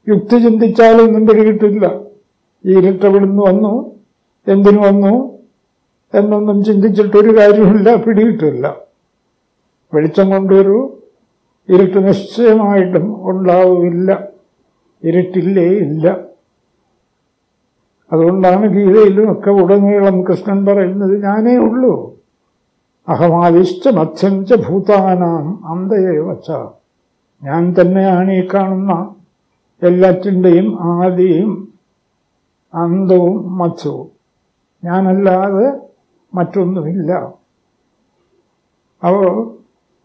യുക്തി ചിന്തിച്ചാലൊന്നും പിടികിട്ടില്ല ഈ ഇരുട്ടെവിടുന്ന് വന്നു? എന്തിനു വന്നു? എന്നൊന്നും ചിന്തിച്ചിട്ടൊരു കാര്യമില്ല പിടികിട്ടില്ല വെളിച്ചം കൊണ്ടുവരൂ. ഇരുട്ട് നിശ്ചയമായിട്ടും ഉണ്ടാവില്ല ഇരുട്ടില്ലേ ഇല്ല. അതുകൊണ്ടാണ് ഗീതയിലും ഒക്കെ ഉടനീളം കൃഷ്ണൻ പറയുന്നത് ഞാനേ ഉള്ളൂ. അഹമാദിശ്ച മച്ഛഞ്ച ഭൂതാനാം അന്തയെ വച്ച. ഞാൻ തന്നെയാണ് ഈ കാണുന്ന എല്ലാറ്റിന്റെയും ആദിയും അന്തവും മത്സ്യവും ഞാനല്ലാതെ മറ്റൊന്നുമില്ല. അപ്പോ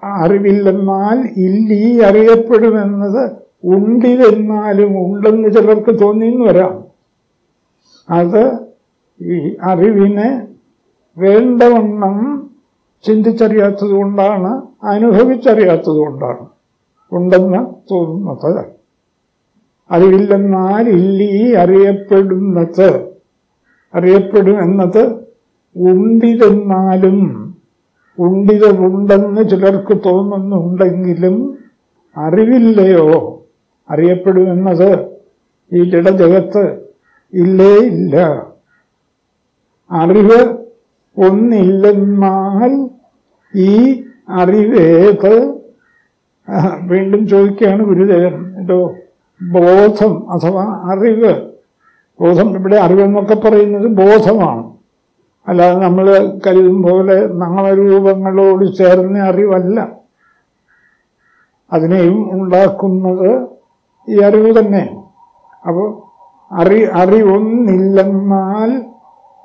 അറിവില്ലെന്നാൽ ഇല്ലീ അറിയപ്പെടുമെന്നത് ഉണ്ടിതെന്നാലും ഉണ്ടെന്ന് ചിലർക്ക് തോന്നിയെന്ന് വരാം. അത് ഈ അറിവിനെ വേണ്ടവണ്ണം ചിന്തിച്ചറിയാത്തത് കൊണ്ടാണ് അനുഭവിച്ചറിയാത്തത് കൊണ്ടാണ് ഉണ്ടെന്ന് തോന്നുന്നത്. അറിവില്ലെന്നാൽ ഇല്ലീ അറിയപ്പെടുന്നത് അറിയപ്പെടും എന്നത് ഉണ്ടിതെന്നാലും ഉണ്ടിതമുണ്ടെന്ന് ചിലർക്ക് തോന്നുന്നുണ്ടെങ്കിലും അറിവില്ലയോ? അറിയപ്പെടുമെന്നത് ഈ ജഡജഗത്ത് ഇല്ലേ ഇല്ല. അറിവ് ഒന്നില്ലെന്നാൽ ഈ അറിവേത് വീണ്ടും ചോദിക്കുകയാണ് ഗുരുദേവൻ. എന്തോ ബോധം അഥവാ അറിവ്. ബോധം ഇവിടെ അറിവെന്നൊക്കെ പറയുന്നത് ബോധമാണ്. അല്ലാതെ നമ്മൾ കരുതും പോലെ നാമരൂപങ്ങളോട് ചേർന്ന അറിവല്ല. അതിനെയും ഉണ്ടാക്കുന്നത് ഈ അറിവ് തന്നെ. അപ്പോൾ അറി അറിവൊന്നില്ലെന്നാൽ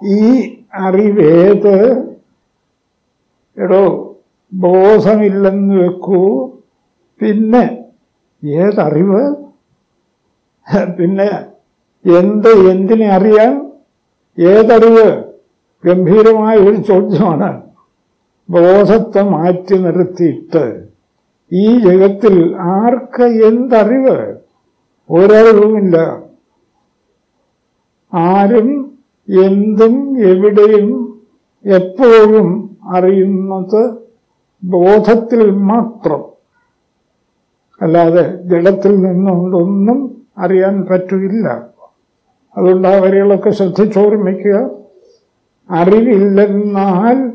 ഈ അറിവേത് എടോ ബോധമില്ലെന്ന് വെക്കൂ. പിന്നെ ഏതറിവ്? പിന്നെ എന്ത് എന്തിനെ അറിയാൻ ഏതറിവ്? ഗംഭീരമായ ഒരു ചോദ്യമാണ്. ബോധത്തെ മാറ്റി നിർത്തിയിട്ട് ഈ ജഗത്തിൽ ആർക്ക് എന്തറിവ്? ഒരറിവുമില്ല. ആരും എന്തും എവിടെയും എപ്പോഴും അറിയുന്നത് ബോധത്തിൽ മാത്രം. അല്ലാതെ ജഡത്തിൽ നിന്നുകൊണ്ടൊന്നും അറിയാൻ പറ്റില്ല. അതുകൊണ്ട് ആ വരികളൊക്കെ ശ്രദ്ധിച്ചോർമ്മിക്കുക. അറിവില്ലെന്നാൽ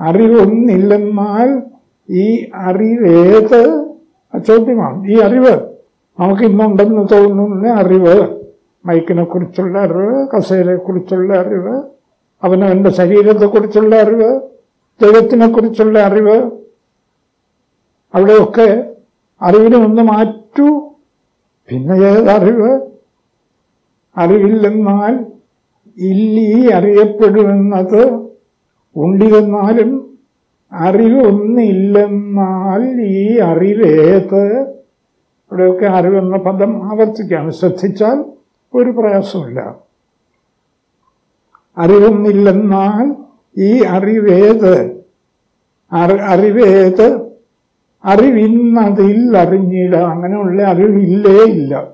അറിവൊന്നില്ലെന്നാൽ ഈ അറിവേത് ചോദ്യമാണ് ഈ അറിവ് നമുക്ക് ഇന്നുണ്ടെന്ന് തോന്നുന്ന അറിവ് മൈക്കിനെ കുറിച്ചുള്ള അറിവ് കസേരയെ കുറിച്ചുള്ള അറിവ് അവനവന്റെ ശരീരത്തെക്കുറിച്ചുള്ള അറിവ് ദൈവത്തിനെ കുറിച്ചുള്ള അറിവ് അവിടെയൊക്കെ അറിവിനെ ഒന്ന് മാറ്റൂ. പിന്നെ ഏതറിവ്? അറിവില്ലെന്നാൽ ഇല്ലീ അറിയപ്പെടുമെന്നത് ഉണ്ടിരുന്നാലും അറിവൊന്നില്ലെന്നാൽ ഈ അറിവേത്. ഇവിടെയൊക്കെ അറിവെന്ന പദം ആവർത്തിക്കുകയാണ് ശ്രദ്ധിച്ചാൽ ഒരു പ്രയാസമില്ല അറിവൊന്നില്ലെന്നാൽ ഈ അറിവേത്. അറിവേത്. അറിവിന്നതിൽ അറിഞ്ഞിട. അങ്ങനെയുള്ള അറിവില്ലേ ഇല്ല.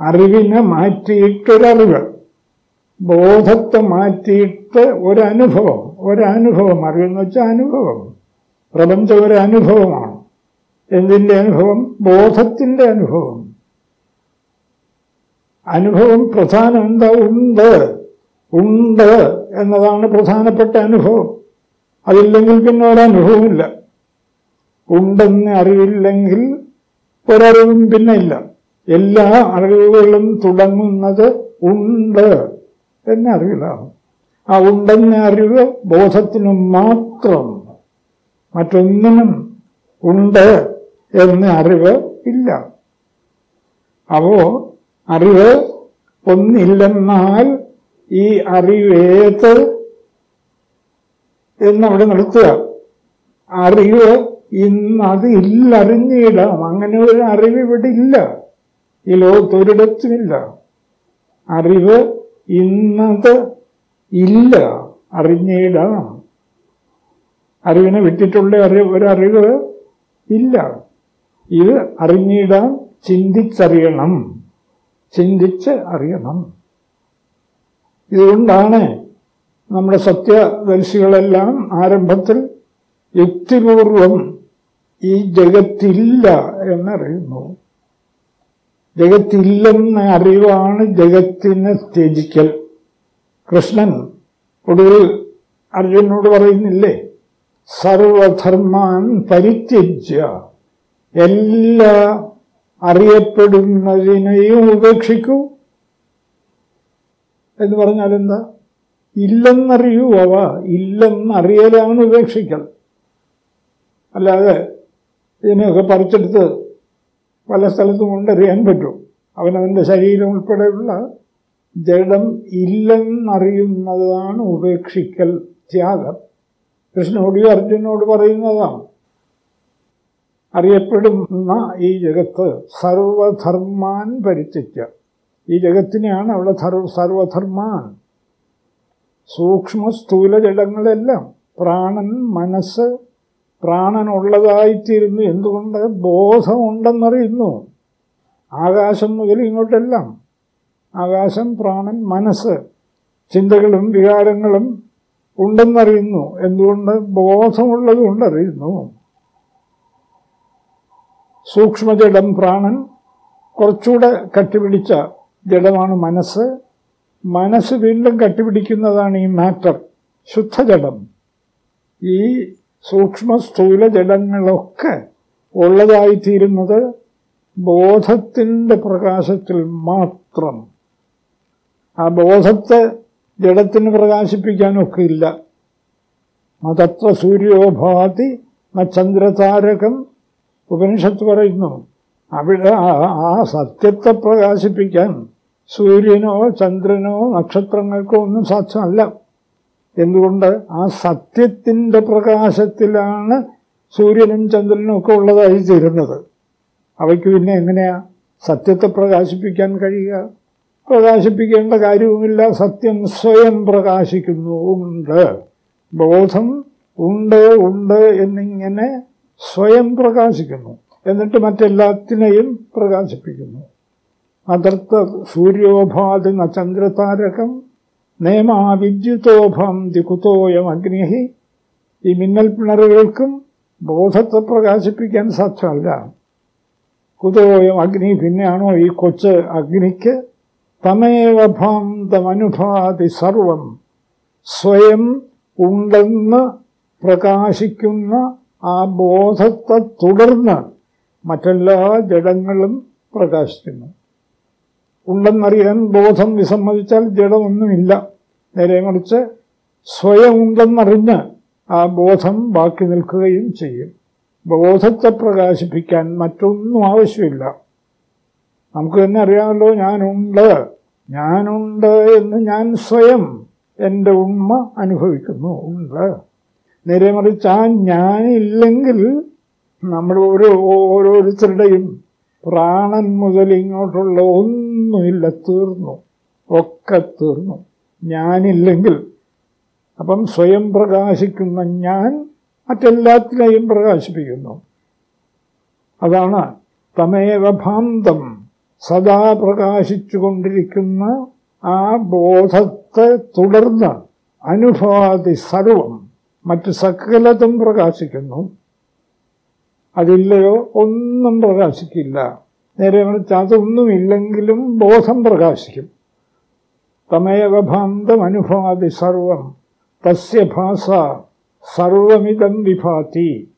അറിവിനെ മാറ്റിയിട്ടൊരറിവ്. ബോധത്തെ മാറ്റിയിട്ട് ഒരനുഭവം. ഒരനുഭവം അറിവെന്ന് വെച്ചാൽ അനുഭവം. പ്രപഞ്ചം ഒരു അനുഭവമാണ് എന്തിന്റെ അനുഭവം? ബോധത്തിന്റെ അനുഭവം. അനുഭവം പ്രധാനം എന്താ ഉണ്ട്. ഉണ്ട് എന്നതാണ് പ്രധാനപ്പെട്ട അനുഭവം. അതില്ലെങ്കിൽ പിന്നെ ഒരനുഭവമില്ല. ഉണ്ടെന്ന് അറിവില്ലെങ്കിൽ ഒരറിവും പിന്നെ ഇല്ല. എല്ലാ അറിവുകളും തുടങ്ങുന്നത് ഉണ്ട്. എന്ന അറിവിലാണ് ആ ഉണ്ടെന്ന അറിവ് ബോധത്തിന് മാത്രം. മറ്റൊന്നിനും ഉണ്ട് എന്ന അറിവ് ഇല്ല. അപ്പോ അറിവ് ഒന്നില്ലെന്നാൽ ഈ അറിവേത് എന്നവിടെ നിർത്തുക. അറിവ് ഇന്ന് അത് ഇല്ലറിഞ്ഞിടാം. അങ്ങനെ ഒരു അറിവ് ഇവിടെ ഇല്ല. ഈ ലോകത്തൊരിടത്തുമില്ല അറിവ് ഇന്നത് ഇല്ല. അറിഞ്ഞിടാം. അറിവിനെ വിട്ടിട്ടുള്ള അറിവ് ഒരറിവ് ഇല്ല. ഇത് അറിഞ്ഞിടാൻ ചിന്തിച്ചറിയണം. ചിന്തിച്ച് അറിയണം. ഇതുകൊണ്ടാണ് നമ്മുടെ സത്യദർശികളെല്ലാം ആരംഭത്തിൽ യുക്തിപൂർവം ഈ ജഗത്തില്ല എന്നറിയുന്നു. ജഗത്തില്ലെന്ന അറിവാണ് ജഗത്തിനെ ത്യജിക്കൽ കൃഷ്ണൻ ഒടുവിൽ അർജുനോട് പറയുന്നില്ലേ? സർവധർമാൻ പരിത്യജ്യ. എല്ലാ അറിയപ്പെടുന്നതിനെയും ഉപേക്ഷിക്കൂ. എന്ന് പറഞ്ഞാൽ എന്താ? ഇല്ലെന്നറിയൂ അവ. ഇല്ലെന്നറിയലാണ് ഉപേക്ഷിക്കൽ. അല്ലാതെ ഇതിനെയൊക്കെ പറിച്ചെടുത്ത് പല സ്ഥലത്തും കൊണ്ടറിയാൻ പറ്റും. അവനവന്റെ ശരീരം ഉൾപ്പെടെയുള്ള ജഡം ഇല്ലെന്നറിയുന്നതാണ് ഉപേക്ഷിക്കൽ ത്യാഗം. കൃഷ്ണനോട് അർജുനോട് പറയുന്നതാണ് അറിയപ്പെടുന്ന ഈ ജഗത്ത് സർവധർമാൻ പരിത്യജ ഈ ജഗത്തിനെയാണ് അവിടെ സർവധർമാൻ. സൂക്ഷ്മ സ്ഥൂല ജഡങ്ങളെല്ലാം പ്രാണൻ മനസ്സ് പ്രാണനുള്ളതായിത്തീരുന്നു എന്തുകൊണ്ട് ബോധമുണ്ടെന്നറിയുന്നു? ആകാശം മുതൽ ഇങ്ങോട്ടെല്ലാം. ആകാശം പ്രാണൻ മനസ്സ് ചിന്തകളും വികാരങ്ങളും ഉണ്ടെന്നറിയുന്നു. എന്തുകൊണ്ട് ബോധമുള്ളത് കൊണ്ടറിയുന്നു? സൂക്ഷ്മജഡം പ്രാണൻ കുറച്ചുകൂടെ കട്ടിപിടിച്ച ജഡമാണ് മനസ്സ്. മനസ്സ് വീണ്ടും കട്ടിപിടിക്കുന്നതാണ് ഈ മാറ്റർ ശുദ്ധജഡം. ഈ സൂക്ഷ്മ സ്ഥൂല ജഡങ്ങളൊക്കെ ഉള്ളതായിത്തീരുന്നത് ബോധത്തിന്റെ പ്രകാശത്തിൽ മാത്രം. ആ ബോധത്തെ ജഡത്തിന് പ്രകാശിപ്പിക്കാനൊക്കെ ഇല്ല മതത്ര സൂര്യോഭാതി ചന്ദ്രതാരകം ഉപനിഷത്ത് പറയുന്നു. അവിടെ ആ സത്യത്തെ പ്രകാശിപ്പിക്കാൻ സൂര്യനോ ചന്ദ്രനോ നക്ഷത്രങ്ങൾക്കോ ഒന്നും സാധ്യമല്ല. എന്തുകൊണ്ട് ആ സത്യത്തിന്റെ പ്രകാശത്തിലാണ് സൂര്യനും ചന്ദ്രനും ഒക്കെ ഉള്ളതായി തീരുന്നത് അവയ്ക്ക് പിന്നെ എങ്ങനെയാ സത്യത്തെ പ്രകാശിപ്പിക്കാൻ കഴിയുക? പ്രകാശിപ്പിക്കേണ്ട കാര്യവുമില്ല. സത്യം സ്വയം പ്രകാശിക്കുന്നു ഉണ്ട് ബോധം ഉണ്ട് ഉണ്ട് എന്നിങ്ങനെ സ്വയം പ്രകാശിക്കുന്നു. എന്നിട്ട് മറ്റെല്ലാത്തിനെയും പ്രകാശിപ്പിക്കുന്നു. അതർത്ഥ സൂര്യോഭാതി ചന്ദ്രതാരകം നേമാ വിദ്യുതോഭം കുതോയം അഗ്നി ഈ മിന്നൽ പിണറുകൾക്കും ബോധത്തെ പ്രകാശിപ്പിക്കാൻ സാധ്യമല്ല. കുതോയം അഗ്നി പിന്നെയാണോ ഈ കൊച്ച് അഗ്നിക്ക്? തമേവ ഭാന്തമനുഭാതി സർവം സ്വയം ഉണ്ടെന്ന് പ്രകാശിക്കുന്ന ആ ബോധത്തെ തുടർന്ന് മറ്റെല്ലാ ജഡങ്ങളും പ്രകാശിക്കുന്നു. ഉണ്ടെന്നറിയാൻ ബോധം വിസമ്മതിച്ചാൽ ജഡമൊന്നുമില്ല. നേരെ മറിച്ച് സ്വയം ഉണ്ടെന്നറിഞ്ഞ് ആ ബോധം ബാക്കി നിൽക്കുകയും ചെയ്യും. ബോധത്തെ പ്രകാശിപ്പിക്കാൻ മറ്റൊന്നും ആവശ്യമില്ല. നമുക്ക് തന്നെ അറിയാമല്ലോ ഞാനുണ്ട്. ഞാനുണ്ട് എന്ന് ഞാൻ സ്വയം എന്റെ ഉണ്മ അനുഭവിക്കുന്നു ഉണ്ട്. നേരെ മറിച്ച് ആ ഞാനില്ലെങ്കിൽ നമ്മൾ ഓരോ ഓരോരുത്തരുടെയും പ്രാണൻ മുതൽ ഇങ്ങോട്ടുള്ള ഒന്നുമില്ല തീർന്നു. ഒക്കെ തീർന്നു. ഞാനില്ലെങ്കിൽ അപ്പം സ്വയം പ്രകാശിക്കുന്ന ഞാൻ മറ്റെല്ലാത്തിനെയും പ്രകാശിപ്പിക്കുന്നു. അതാണ് തമേവ ഭാന്തം. സദാ പ്രകാശിച്ചുകൊണ്ടിരിക്കുന്ന ആ ബോധത്തെ തുടർന്ന് അനുഭവാതി സർവം മറ്റ് സകലതും പ്രകാശിക്കുന്നു. അതില്ലയോ ഒന്നും പ്രകാശിക്കില്ല. നേരെ മറിച്ച് അതൊന്നുമില്ലെങ്കിലും ബോധം പ്രകാശിക്കും. തമേവഭാന്തം അനുഭാതി സർവം തസ്യ ഭാസ സർവമിതം വിഭാതി.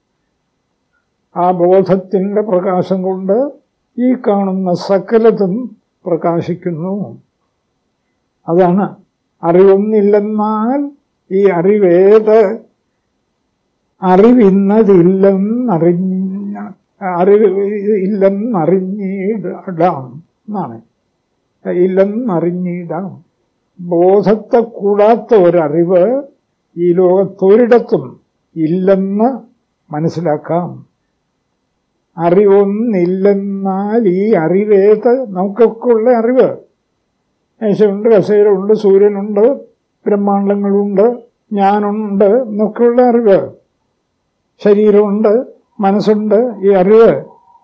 ആ ബോധത്തിന്റെ പ്രകാശം കൊണ്ട് ഈ കാണുന്ന സകലതും പ്രകാശിക്കുന്നു. അതാണ് അറിവൊന്നില്ലെന്നാൽ ഈ അറിവേത് അറിവിന്നതില്ലെന്നറിഞ്ഞ അറിവ് ഇല്ലെന്നറിഞ്ഞിടാം എന്നാണ്. ഇല്ലെന്നറിഞ്ഞിടാം. ബോധത്തെ കൂടാത്ത ഒരറിവ് ഈ ലോകത്തൊരിടത്തും ഇല്ലെന്ന് മനസ്സിലാക്കാം. അറിവൊന്നില്ലെന്നാൽ ഈ അറിവേത് നമുക്കൊക്കെ ഉള്ള അറിവ്. യേശുണ്ട് കസേരയുണ്ട് സൂര്യനുണ്ട് ബ്രഹ്മാണ്ടങ്ങളുണ്ട് ഞാനുണ്ട് എന്നൊക്കെയുള്ള അറിവ്. ശരീരമുണ്ട് മനസ്സുണ്ട്. ഈ അറിവ്.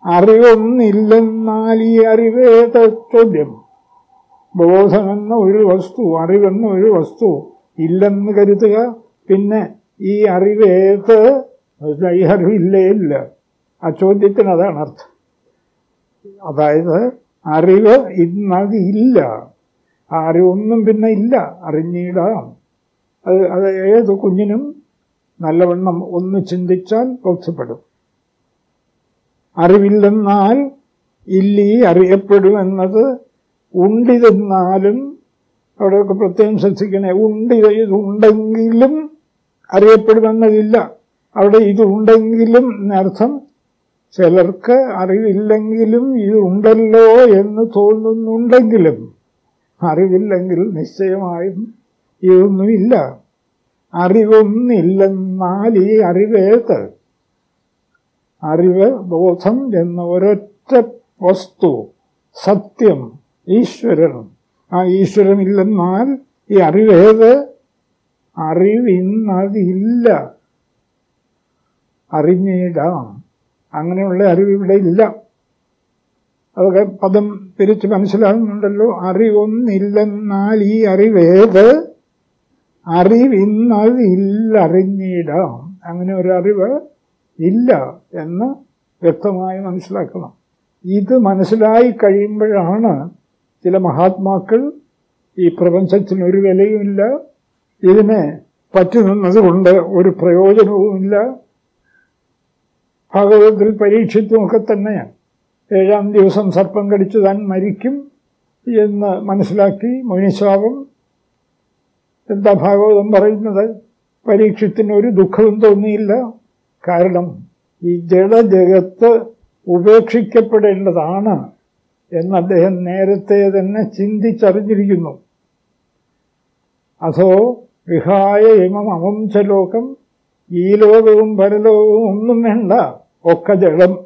അറിവൊന്നില്ലെന്നാൽ ഈ അറിവേത ചോദ്യം ബോധമെന്ന ഒരു വസ്തു അറിവെന്ന ഒരു വസ്തു ഇല്ലെന്ന് കരുതുക. പിന്നെ ഈ അറിവേത് ഈ അറിവില്ലേ ഇല്ല. ആ ചോദ്യത്തിന് അതാണ് അർത്ഥം. അതായത് അറിവ് ഇന്നത് ഇല്ല. ആ അറിവൊന്നും പിന്നെ ഇല്ല. അറിഞ്ഞിടാം. അത് അത് ഏത് കുഞ്ഞിനും നല്ലവണ്ണം ഒന്ന് ചിന്തിച്ചാൽ ബോധ്യപ്പെടും. അറിവില്ലെന്നാൽ ഇല്ലീ അറിയപ്പെടുമെന്നത് ഉണ്ടിരുന്നാലും അവിടെയൊക്കെ പ്രത്യേകം ശ്രദ്ധിക്കണേ ഉണ്ട് ഇതുണ്ടെങ്കിലും അറിയപ്പെടുമെന്നതില്ല. അവിടെ ഇതുണ്ടെങ്കിലും അർത്ഥം ചിലർക്ക് അറിവില്ലെങ്കിലും ഇതുണ്ടല്ലോ എന്ന് തോന്നുന്നുണ്ടെങ്കിലും അറിവില്ലെങ്കിൽ നിശ്ചയമായും ഇതൊന്നുമില്ല. അറിവൊന്നില്ലെന്നാൽ ഈ അറിവേത് അറിവ് ബോധം എന്ന ഒരൊറ്റ വസ്തു സത്യം ഈശ്വരൻ. ആ ഈശ്വരൻ ഇല്ലെന്നാൽ ഈ അറിവേത് അറിവിന്നതില്ല. അറിഞ്ഞിടാം. അങ്ങനെയുള്ള അറിവ് ഇവിടെ ഇല്ല. അതൊക്കെ പദം തിരിച്ച് മനസ്സിലാകുന്നുണ്ടല്ലോ. അറിവൊന്നില്ലെന്നാൽ ഈ അറിവേത് അറിവിന്നതില്ല. അറിഞ്ഞിടാം. അങ്ങനെ ഒരു അറിവ് ഇല്ല എന്ന് വ്യക്തമായി മനസ്സിലാക്കണം. ഇത് മനസ്സിലായി കഴിയുമ്പോഴാണ് ചില മഹാത്മാക്കൾ ഈ പ്രപഞ്ചത്തിനൊരു വിലയുമില്ല ഇതിനെ പറ്റി നിന്നതുകൊണ്ട് ഒരു പ്രയോജനവുമില്ല. ഭാഗവതത്തിൽ പരീക്ഷിച്ചുമൊക്കെ തന്നെയാണ്. ഏഴാം ദിവസം സർപ്പം കടിച്ചു താൻ മരിക്കും എന്ന് മനസ്സിലാക്കി മുനിശാപം എന്താ ഭാഗവതം പറയുന്നത്? പരീക്ഷത്തിന് ഒരു ദുഃഖവും തോന്നിയില്ല. കാരണം ഈ ജഡജഗത്ത് ഉപേക്ഷിക്കപ്പെടേണ്ടതാണ് എന്ന് അദ്ദേഹം നേരത്തെ തന്നെ ചിന്തിച്ചറിഞ്ഞിരിക്കുന്നു. അതോ വിഹായ ഇമം അവംശലോകം ഈ ലോകവും പരലോകവും ഒന്നും വേണ്ട ഒക്കെ ജഡം.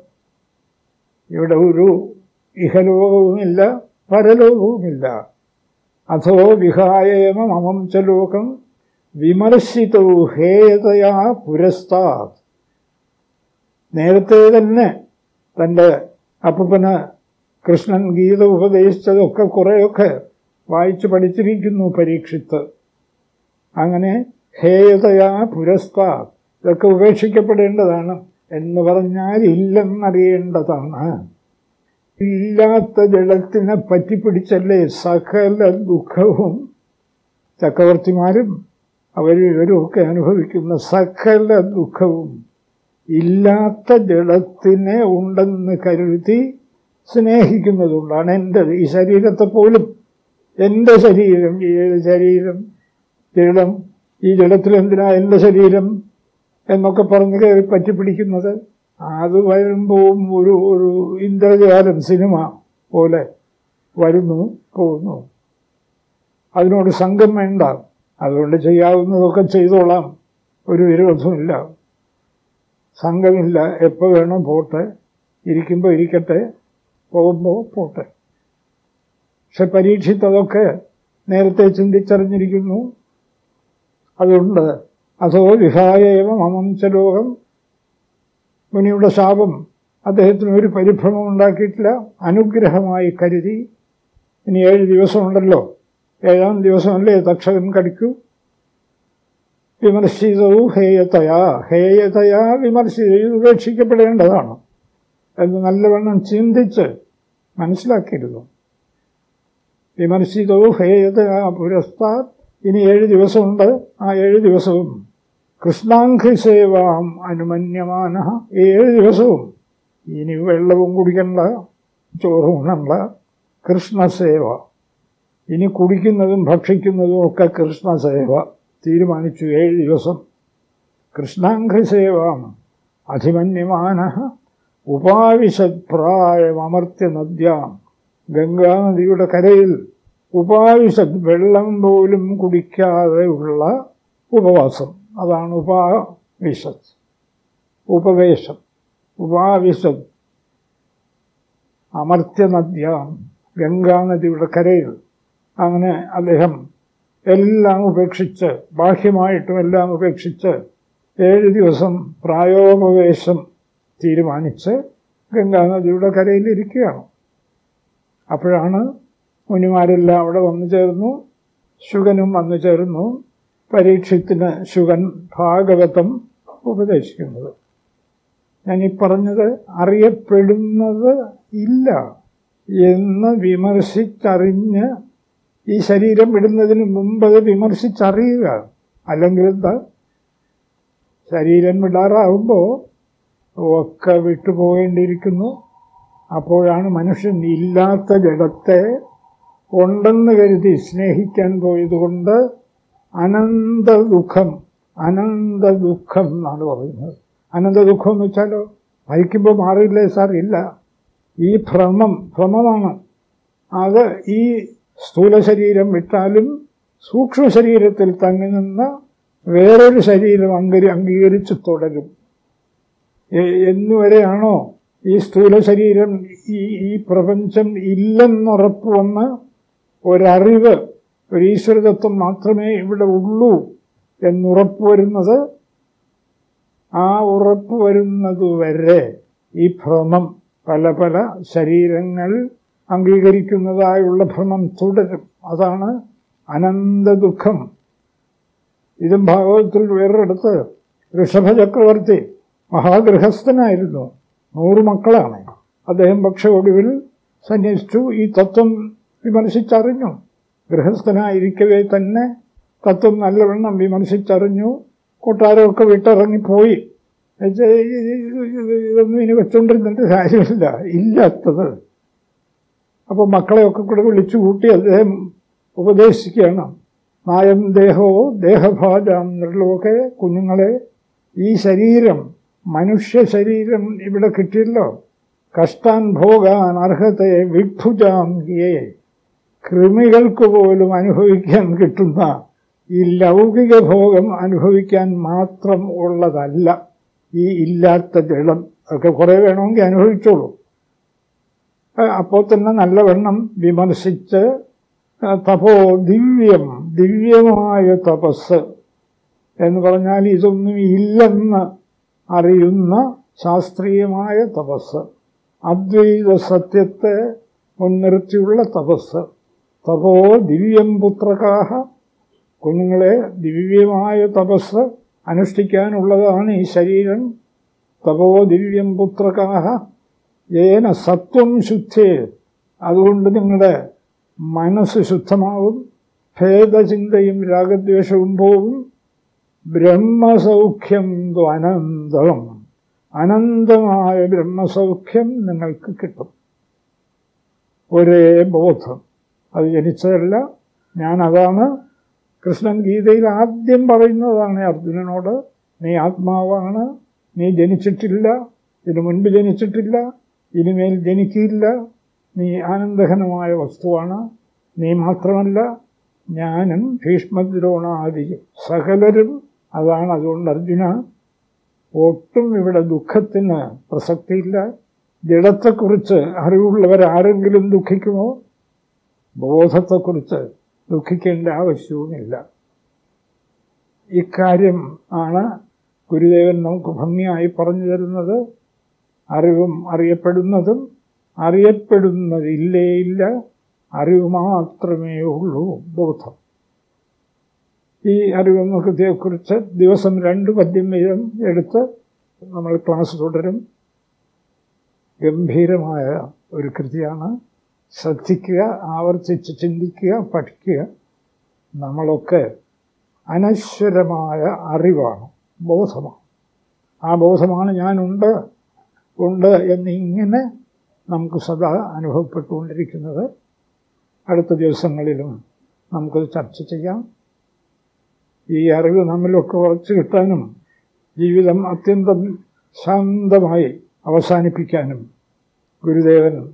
ഇവിടെ ഒരു ഇഹലോകവുമില്ല പരലോകവുമില്ല. അഥോ വിഹായേമം അമംശലോകം വിമർശിതോ ഹേതയാ പുരസ്താത് നേരത്തെ തന്നെ തന്റെ അപ്പന് കൃഷ്ണൻ ഗീത ഉപദേശിച്ചതൊക്കെ കുറേയൊക്കെ വായിച്ചു പഠിച്ചിരിക്കുന്നു പരീക്ഷിത്ത്. അങ്ങനെ ഹേയതയാ പുരസ്താ ഇതൊക്കെ ഉപേക്ഷിക്കപ്പെടേണ്ടതാണ് എന്ന് പറഞ്ഞാൽ ഇല്ലെന്നറിയേണ്ടതാണ്. ഇല്ലാത്ത ജലത്തിനെ പറ്റിപ്പിടിച്ചല്ലേ സകല ദുഃഖവും? ചക്രവർത്തിമാരും അവരിവരും ഒക്കെ അനുഭവിക്കുന്ന സകല ദുഃഖവും. ഇല്ലാത്ത ജഡത്തിനെ ഉണ്ടെന്ന് കരുതി സ്നേഹിക്കുന്നതുകൊണ്ടാണ് എന്റെ ഈ ശരീരത്തെ പോലും എന്റെ ശരീരം ഈ ശരീരം ജഡം ഈ ജഡത്തിൽ എന്തിനാ എന്റെ ശരീരം എന്നൊക്കെ പറഞ്ഞ് കയറി പറ്റിപ്പിടിക്കുന്നത്? അത് വരുമ്പോൾ ഒരു ഒരു ഇന്ദ്രജാലം സിനിമ പോലെ വരുന്നു പോകുന്നു. അതിനോട് സംഘം വേണ്ട. അതുകൊണ്ട് ചെയ്യാവുന്നതൊക്കെ ചെയ്തോളാം. ഒരു വിരോധമില്ല. സംഘമില്ല. എപ്പോൾ വേണം പോട്ടെ. ഇരിക്കുമ്പോൾ ഇരിക്കട്ടെ. പോകുമ്പോൾ പോട്ടെ. പക്ഷെ പരീക്ഷിച്ചതൊക്കെ നേരത്തെ ചിന്തിച്ചറിഞ്ഞിരിക്കുന്നു. അതുകൊണ്ട് അതോ വിഹായേവ മമംസലോകം മുനിയുടെ ശാപം അദ്ദേഹത്തിന് ഒരു പരിഭ്രമം ഉണ്ടാക്കിയിട്ടില്ല. അനുഗ്രഹമായി കരുതി. ഇനി ഏഴ് ദിവസമുണ്ടല്ലോ. ഏഴാം ദിവസമല്ലേ തക്ഷകൻ കടിക്കൂ? വിമർശിതവും ഹേയതയാ ഹേയതയാ വിമർശിത ഉപേക്ഷിക്കപ്പെടേണ്ടതാണ് എന്ന് നല്ലവണ്ണം ചിന്തിച്ച് മനസ്സിലാക്കിയിരുന്നു വിമർശിതവും ഹേയതയാ പുരസ്താ ഇനി ഏഴ് ദിവസമുണ്ട്. ആ ഏഴ് ദിവസവും കൃഷ്ണാംഘ്രിസേവാം അനുമന്യമാന. ഏഴ് ദിവസവും ഇനി വെള്ളവും കുടിക്കണ്ട ചോറും ഉണ്ണണ്ട കൃഷ്ണസേവ. ഇനി കുടിക്കുന്നതും ഭക്ഷിക്കുന്നതും ഒക്കെ കൃഷ്ണസേവ. തീരുമാനിച്ചു. ഏഴ് ദിവസം കൃഷ്ണാംഘ്രിസേവാം അധിമന്യമാന ഉപാവിശത്പ്രായമർത്യ നദ്യാം ഗംഗാനദിയുടെ കരയിൽ ഉപാവിശദ് വെള്ളം പോലും കുടിക്കാതെയുള്ള ഉപവാസം. അതാണ് ഉപാവിശത് ഉപവേശം. ഉപാവിശത് അമർത്യനദ്യാം ഗംഗാനദിയുടെ കരയിൽ. അങ്ങനെ അദ്ദേഹം എല്ലാം ഉപേക്ഷിച്ച് ബാഹ്യമായിട്ടും എല്ലാം ഉപേക്ഷിച്ച് ഏഴ് ദിവസം പ്രായോപവേശം തീരുമാനിച്ച് ഗംഗാനദിയുടെ കരയിലിരിക്കുകയാണ്. അപ്പോഴാണ് മുനിമാരെല്ലാം അവിടെ വന്നു ചേർന്നു ശുഗനും വന്നു ചേർന്നു പരീക്ഷത്തിന് ശുഗൻ ഭാഗവതം ഉപദേശിക്കുന്നത്. ഞാൻ ഈ പറഞ്ഞത് അറിയപ്പെടുന്നത് ഇല്ല എന്ന് വിമർശിച്ചറിഞ്ഞ് ഈ ശരീരം വിടുന്നതിന് മുമ്പ് അത് വിമർശിച്ചറിയുക. അല്ലെങ്കിൽ എന്താ? ശരീരം വിടാറാവുമ്പോൾ ഒക്കെ വിട്ടുപോകേണ്ടിയിരിക്കുന്നു. അപ്പോഴാണ് മനുഷ്യൻ ഇല്ലാത്ത ജഡത്തെ ഉണ്ടെന്ന് കരുതി സ്നേഹിക്കാൻ പോയതുകൊണ്ട് അനന്ത ദുഃഖം അനന്ത ദുഃഖം എന്നാണ് പറയുന്നത്. അനന്ത ദുഃഖം എന്ന് വെച്ചാലോ വഹിക്കുമ്പോൾ മാറിയില്ലേ സാർ? ഇല്ല. ഈ ഭ്രമം ഭ്രമമാണ്. അത് ഈ സ്ഥൂല ശരീരം വിട്ടാലും സൂക്ഷ്മ ശരീരത്തിൽ തങ്ങി നിന്ന് വേറൊരു ശരീരം അങ്കരി അംഗീകരിച്ച് തുടരും. എന്നുവരെയാണോ ഈ സ്ഥൂല ശരീരം ഈ ഈ പ്രപഞ്ചം ഇല്ലെന്നുറപ്പ് വന്ന് ഒരറിവ് ഒരു ഈശ്വരതത്വം മാത്രമേ ഇവിടെ ഉള്ളൂ എന്നുറപ്പ് വരുന്നത്? ആ ഉറപ്പ് വരുന്നതുവരെ ഈ ഭ്രമം പല പല ശരീരങ്ങൾ അംഗീകരിക്കുന്നതായുള്ള ഭ്രമം തുടരും. അതാണ് അനന്ത ദുഃഖം ഇതും ഭാഗവതത്തിൽ വേറൊരിടത്ത് ഋഷഭചക്രവർത്തി മഹാഗൃഹസ്ഥനായിരുന്നു. നൂറ് മക്കളാണ്. അദ്ദേഹം പക്ഷെ ഒടുവിൽ സന്യസിച്ചു. ഈ തത്വം വിമർശിച്ചറിഞ്ഞു. ഗൃഹസ്ഥനായിരിക്കവേ തന്നെ തത്വം നല്ലവണ്ണം വിമർശിച്ചറിഞ്ഞു. കൊട്ടാരമൊക്കെ വിട്ടിറങ്ങിപ്പോയി. ഇതൊന്നും ഇനി വെച്ചുകൊണ്ടിരുന്നിട്ട് കാര്യമില്ല. ഇല്ലാത്തത് അപ്പോൾ മക്കളെയൊക്കെ കൂടെ വിളിച്ചു കൂട്ടി അദ്ദേഹം ഉപദേശിക്കുകയാണ്. നായം ദേഹോ ദേഹഭാജാം എന്നുള്ളതൊക്കെ കുഞ്ഞുങ്ങളെ ഈ ശരീരം മനുഷ്യ ശരീരം ഇവിടെ കിട്ടിയല്ലോ. കഷ്ടാൻ ഭോഗാൻ അർഹതയെ വിഭുജാം യേ കൃമികൾക്ക് പോലും അനുഭവിക്കാൻ കിട്ടുന്ന ഈ ലൗകിക ഭോഗം അനുഭവിക്കാൻ മാത്രം ഉള്ളതല്ല ഈ ഇല്ലാത്ത ജലം. ഒക്കെ കുറേ വേണമെങ്കിൽ അനുഭവിച്ചോളൂ. അപ്പോൾ തന്നെ നല്ലവണ്ണം വിമർശിച്ച് തപോ ദിവ്യം ദിവ്യമായ തപസ് എന്ന് പറഞ്ഞാൽ ഇതൊന്നും ഇല്ലെന്ന് അറിയുന്ന ശാസ്ത്രീയമായ തപസ്. അദ്വൈത സത്യത്തെ മുൻനിർത്തിയുള്ള തപസ്. തപോ ദിവ്യം പുത്രകാഹ. കുഞ്ഞുങ്ങളെ ദിവ്യമായ തപസ് അനുഷ്ഠിക്കാനുള്ളതാണ് ഈ ശരീരം. തപോ ദിവ്യം പുത്രകാഹ. ഏന സത്വം ശുദ്ധേ. അതുകൊണ്ട് നിങ്ങളുടെ മനസ്സ് ശുദ്ധമാവും ഭേദചിന്തയും രാഗദ്വേഷവും പോവും. ബ്രഹ്മസൗഖ്യം അനന്തം അനന്തമായ ബ്രഹ്മസൗഖ്യം നിങ്ങൾക്ക് കിട്ടും. ഒരേ ബോധം. അത് ജനിച്ചതല്ല ഞാൻ അതാണ് കൃഷ്ണൻ ഗീതയിൽ ആദ്യം പറയുന്നതാണ് അർജുനനോട് നീ ആത്മാവാണ് നീ ജനിച്ചിട്ടില്ല ഇതിനു മുൻപ് ജനിച്ചിട്ടില്ല ഇനിമേൽ ജനിക്കില്ല നീ ആനന്ദഘനമായ വസ്തുവാണ്. നീ മാത്രമല്ല ഞാനും ഭീഷ്മദ്രോണാദി സകലരും അതാണ് അതുകൊണ്ട് അർജുന. ഒട്ടും ഇവിടെ ദുഃഖത്തിന് പ്രസക്തിയില്ല. ജഡത്തെക്കുറിച്ച് അറിവുള്ളവരാരെങ്കിലും ദുഃഖിക്കുമോ? ബോധത്തെക്കുറിച്ച് ദുഃഖിക്കേണ്ട ആവശ്യവുമില്ല. ഇക്കാര്യം ആണ് ഗുരുദേവൻ നമുക്ക് ഭംഗിയായി പറഞ്ഞു തരുന്നത്. അറിവും അറിയപ്പെടുന്നതും അറിയപ്പെടുന്നതില്ലേ ഇല്ല അറിവ് മാത്രമേ ഉള്ളൂ ബോധം. ഈ അറിവെന്നൊക്കെക്കുറിച്ച് ദിവസം രണ്ട് പദ്യം വീതം എടുത്ത് നമ്മൾ ക്ലാസ് തുടരും. ഗംഭീരമായ ഒരു കൃതിയാണ്. ശ്രദ്ധിക്കുക ആവർത്തിച്ച് ചിന്തിക്കുക പഠിക്കുക. നമ്മളൊക്കെ അനശ്വരമായ അറിവാണ് ബോധമാണ്. ആ ബോധമാണ് ഞാനുണ്ട് ഉണ്ട് എന്നിങ്ങനെ നമുക്ക് സദാ അനുഭവപ്പെട്ടുകൊണ്ടിരിക്കുന്നത്. അടുത്ത ദിവസങ്ങളിലും നമുക്കത് ചർച്ച ചെയ്യാം. ഈ അറിവ് നമ്മിലൊക്കെ ഉറച്ചു കിട്ടാനും ജീവിതം അത്യന്തം ശാന്തമായി അവസാനിപ്പിക്കാനും ഗുരുദേവൻ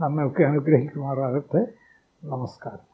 നമ്മൾക്ക് അനുഗ്രഹിക്കുമാറാകട്ടെ. നമസ്കാരം.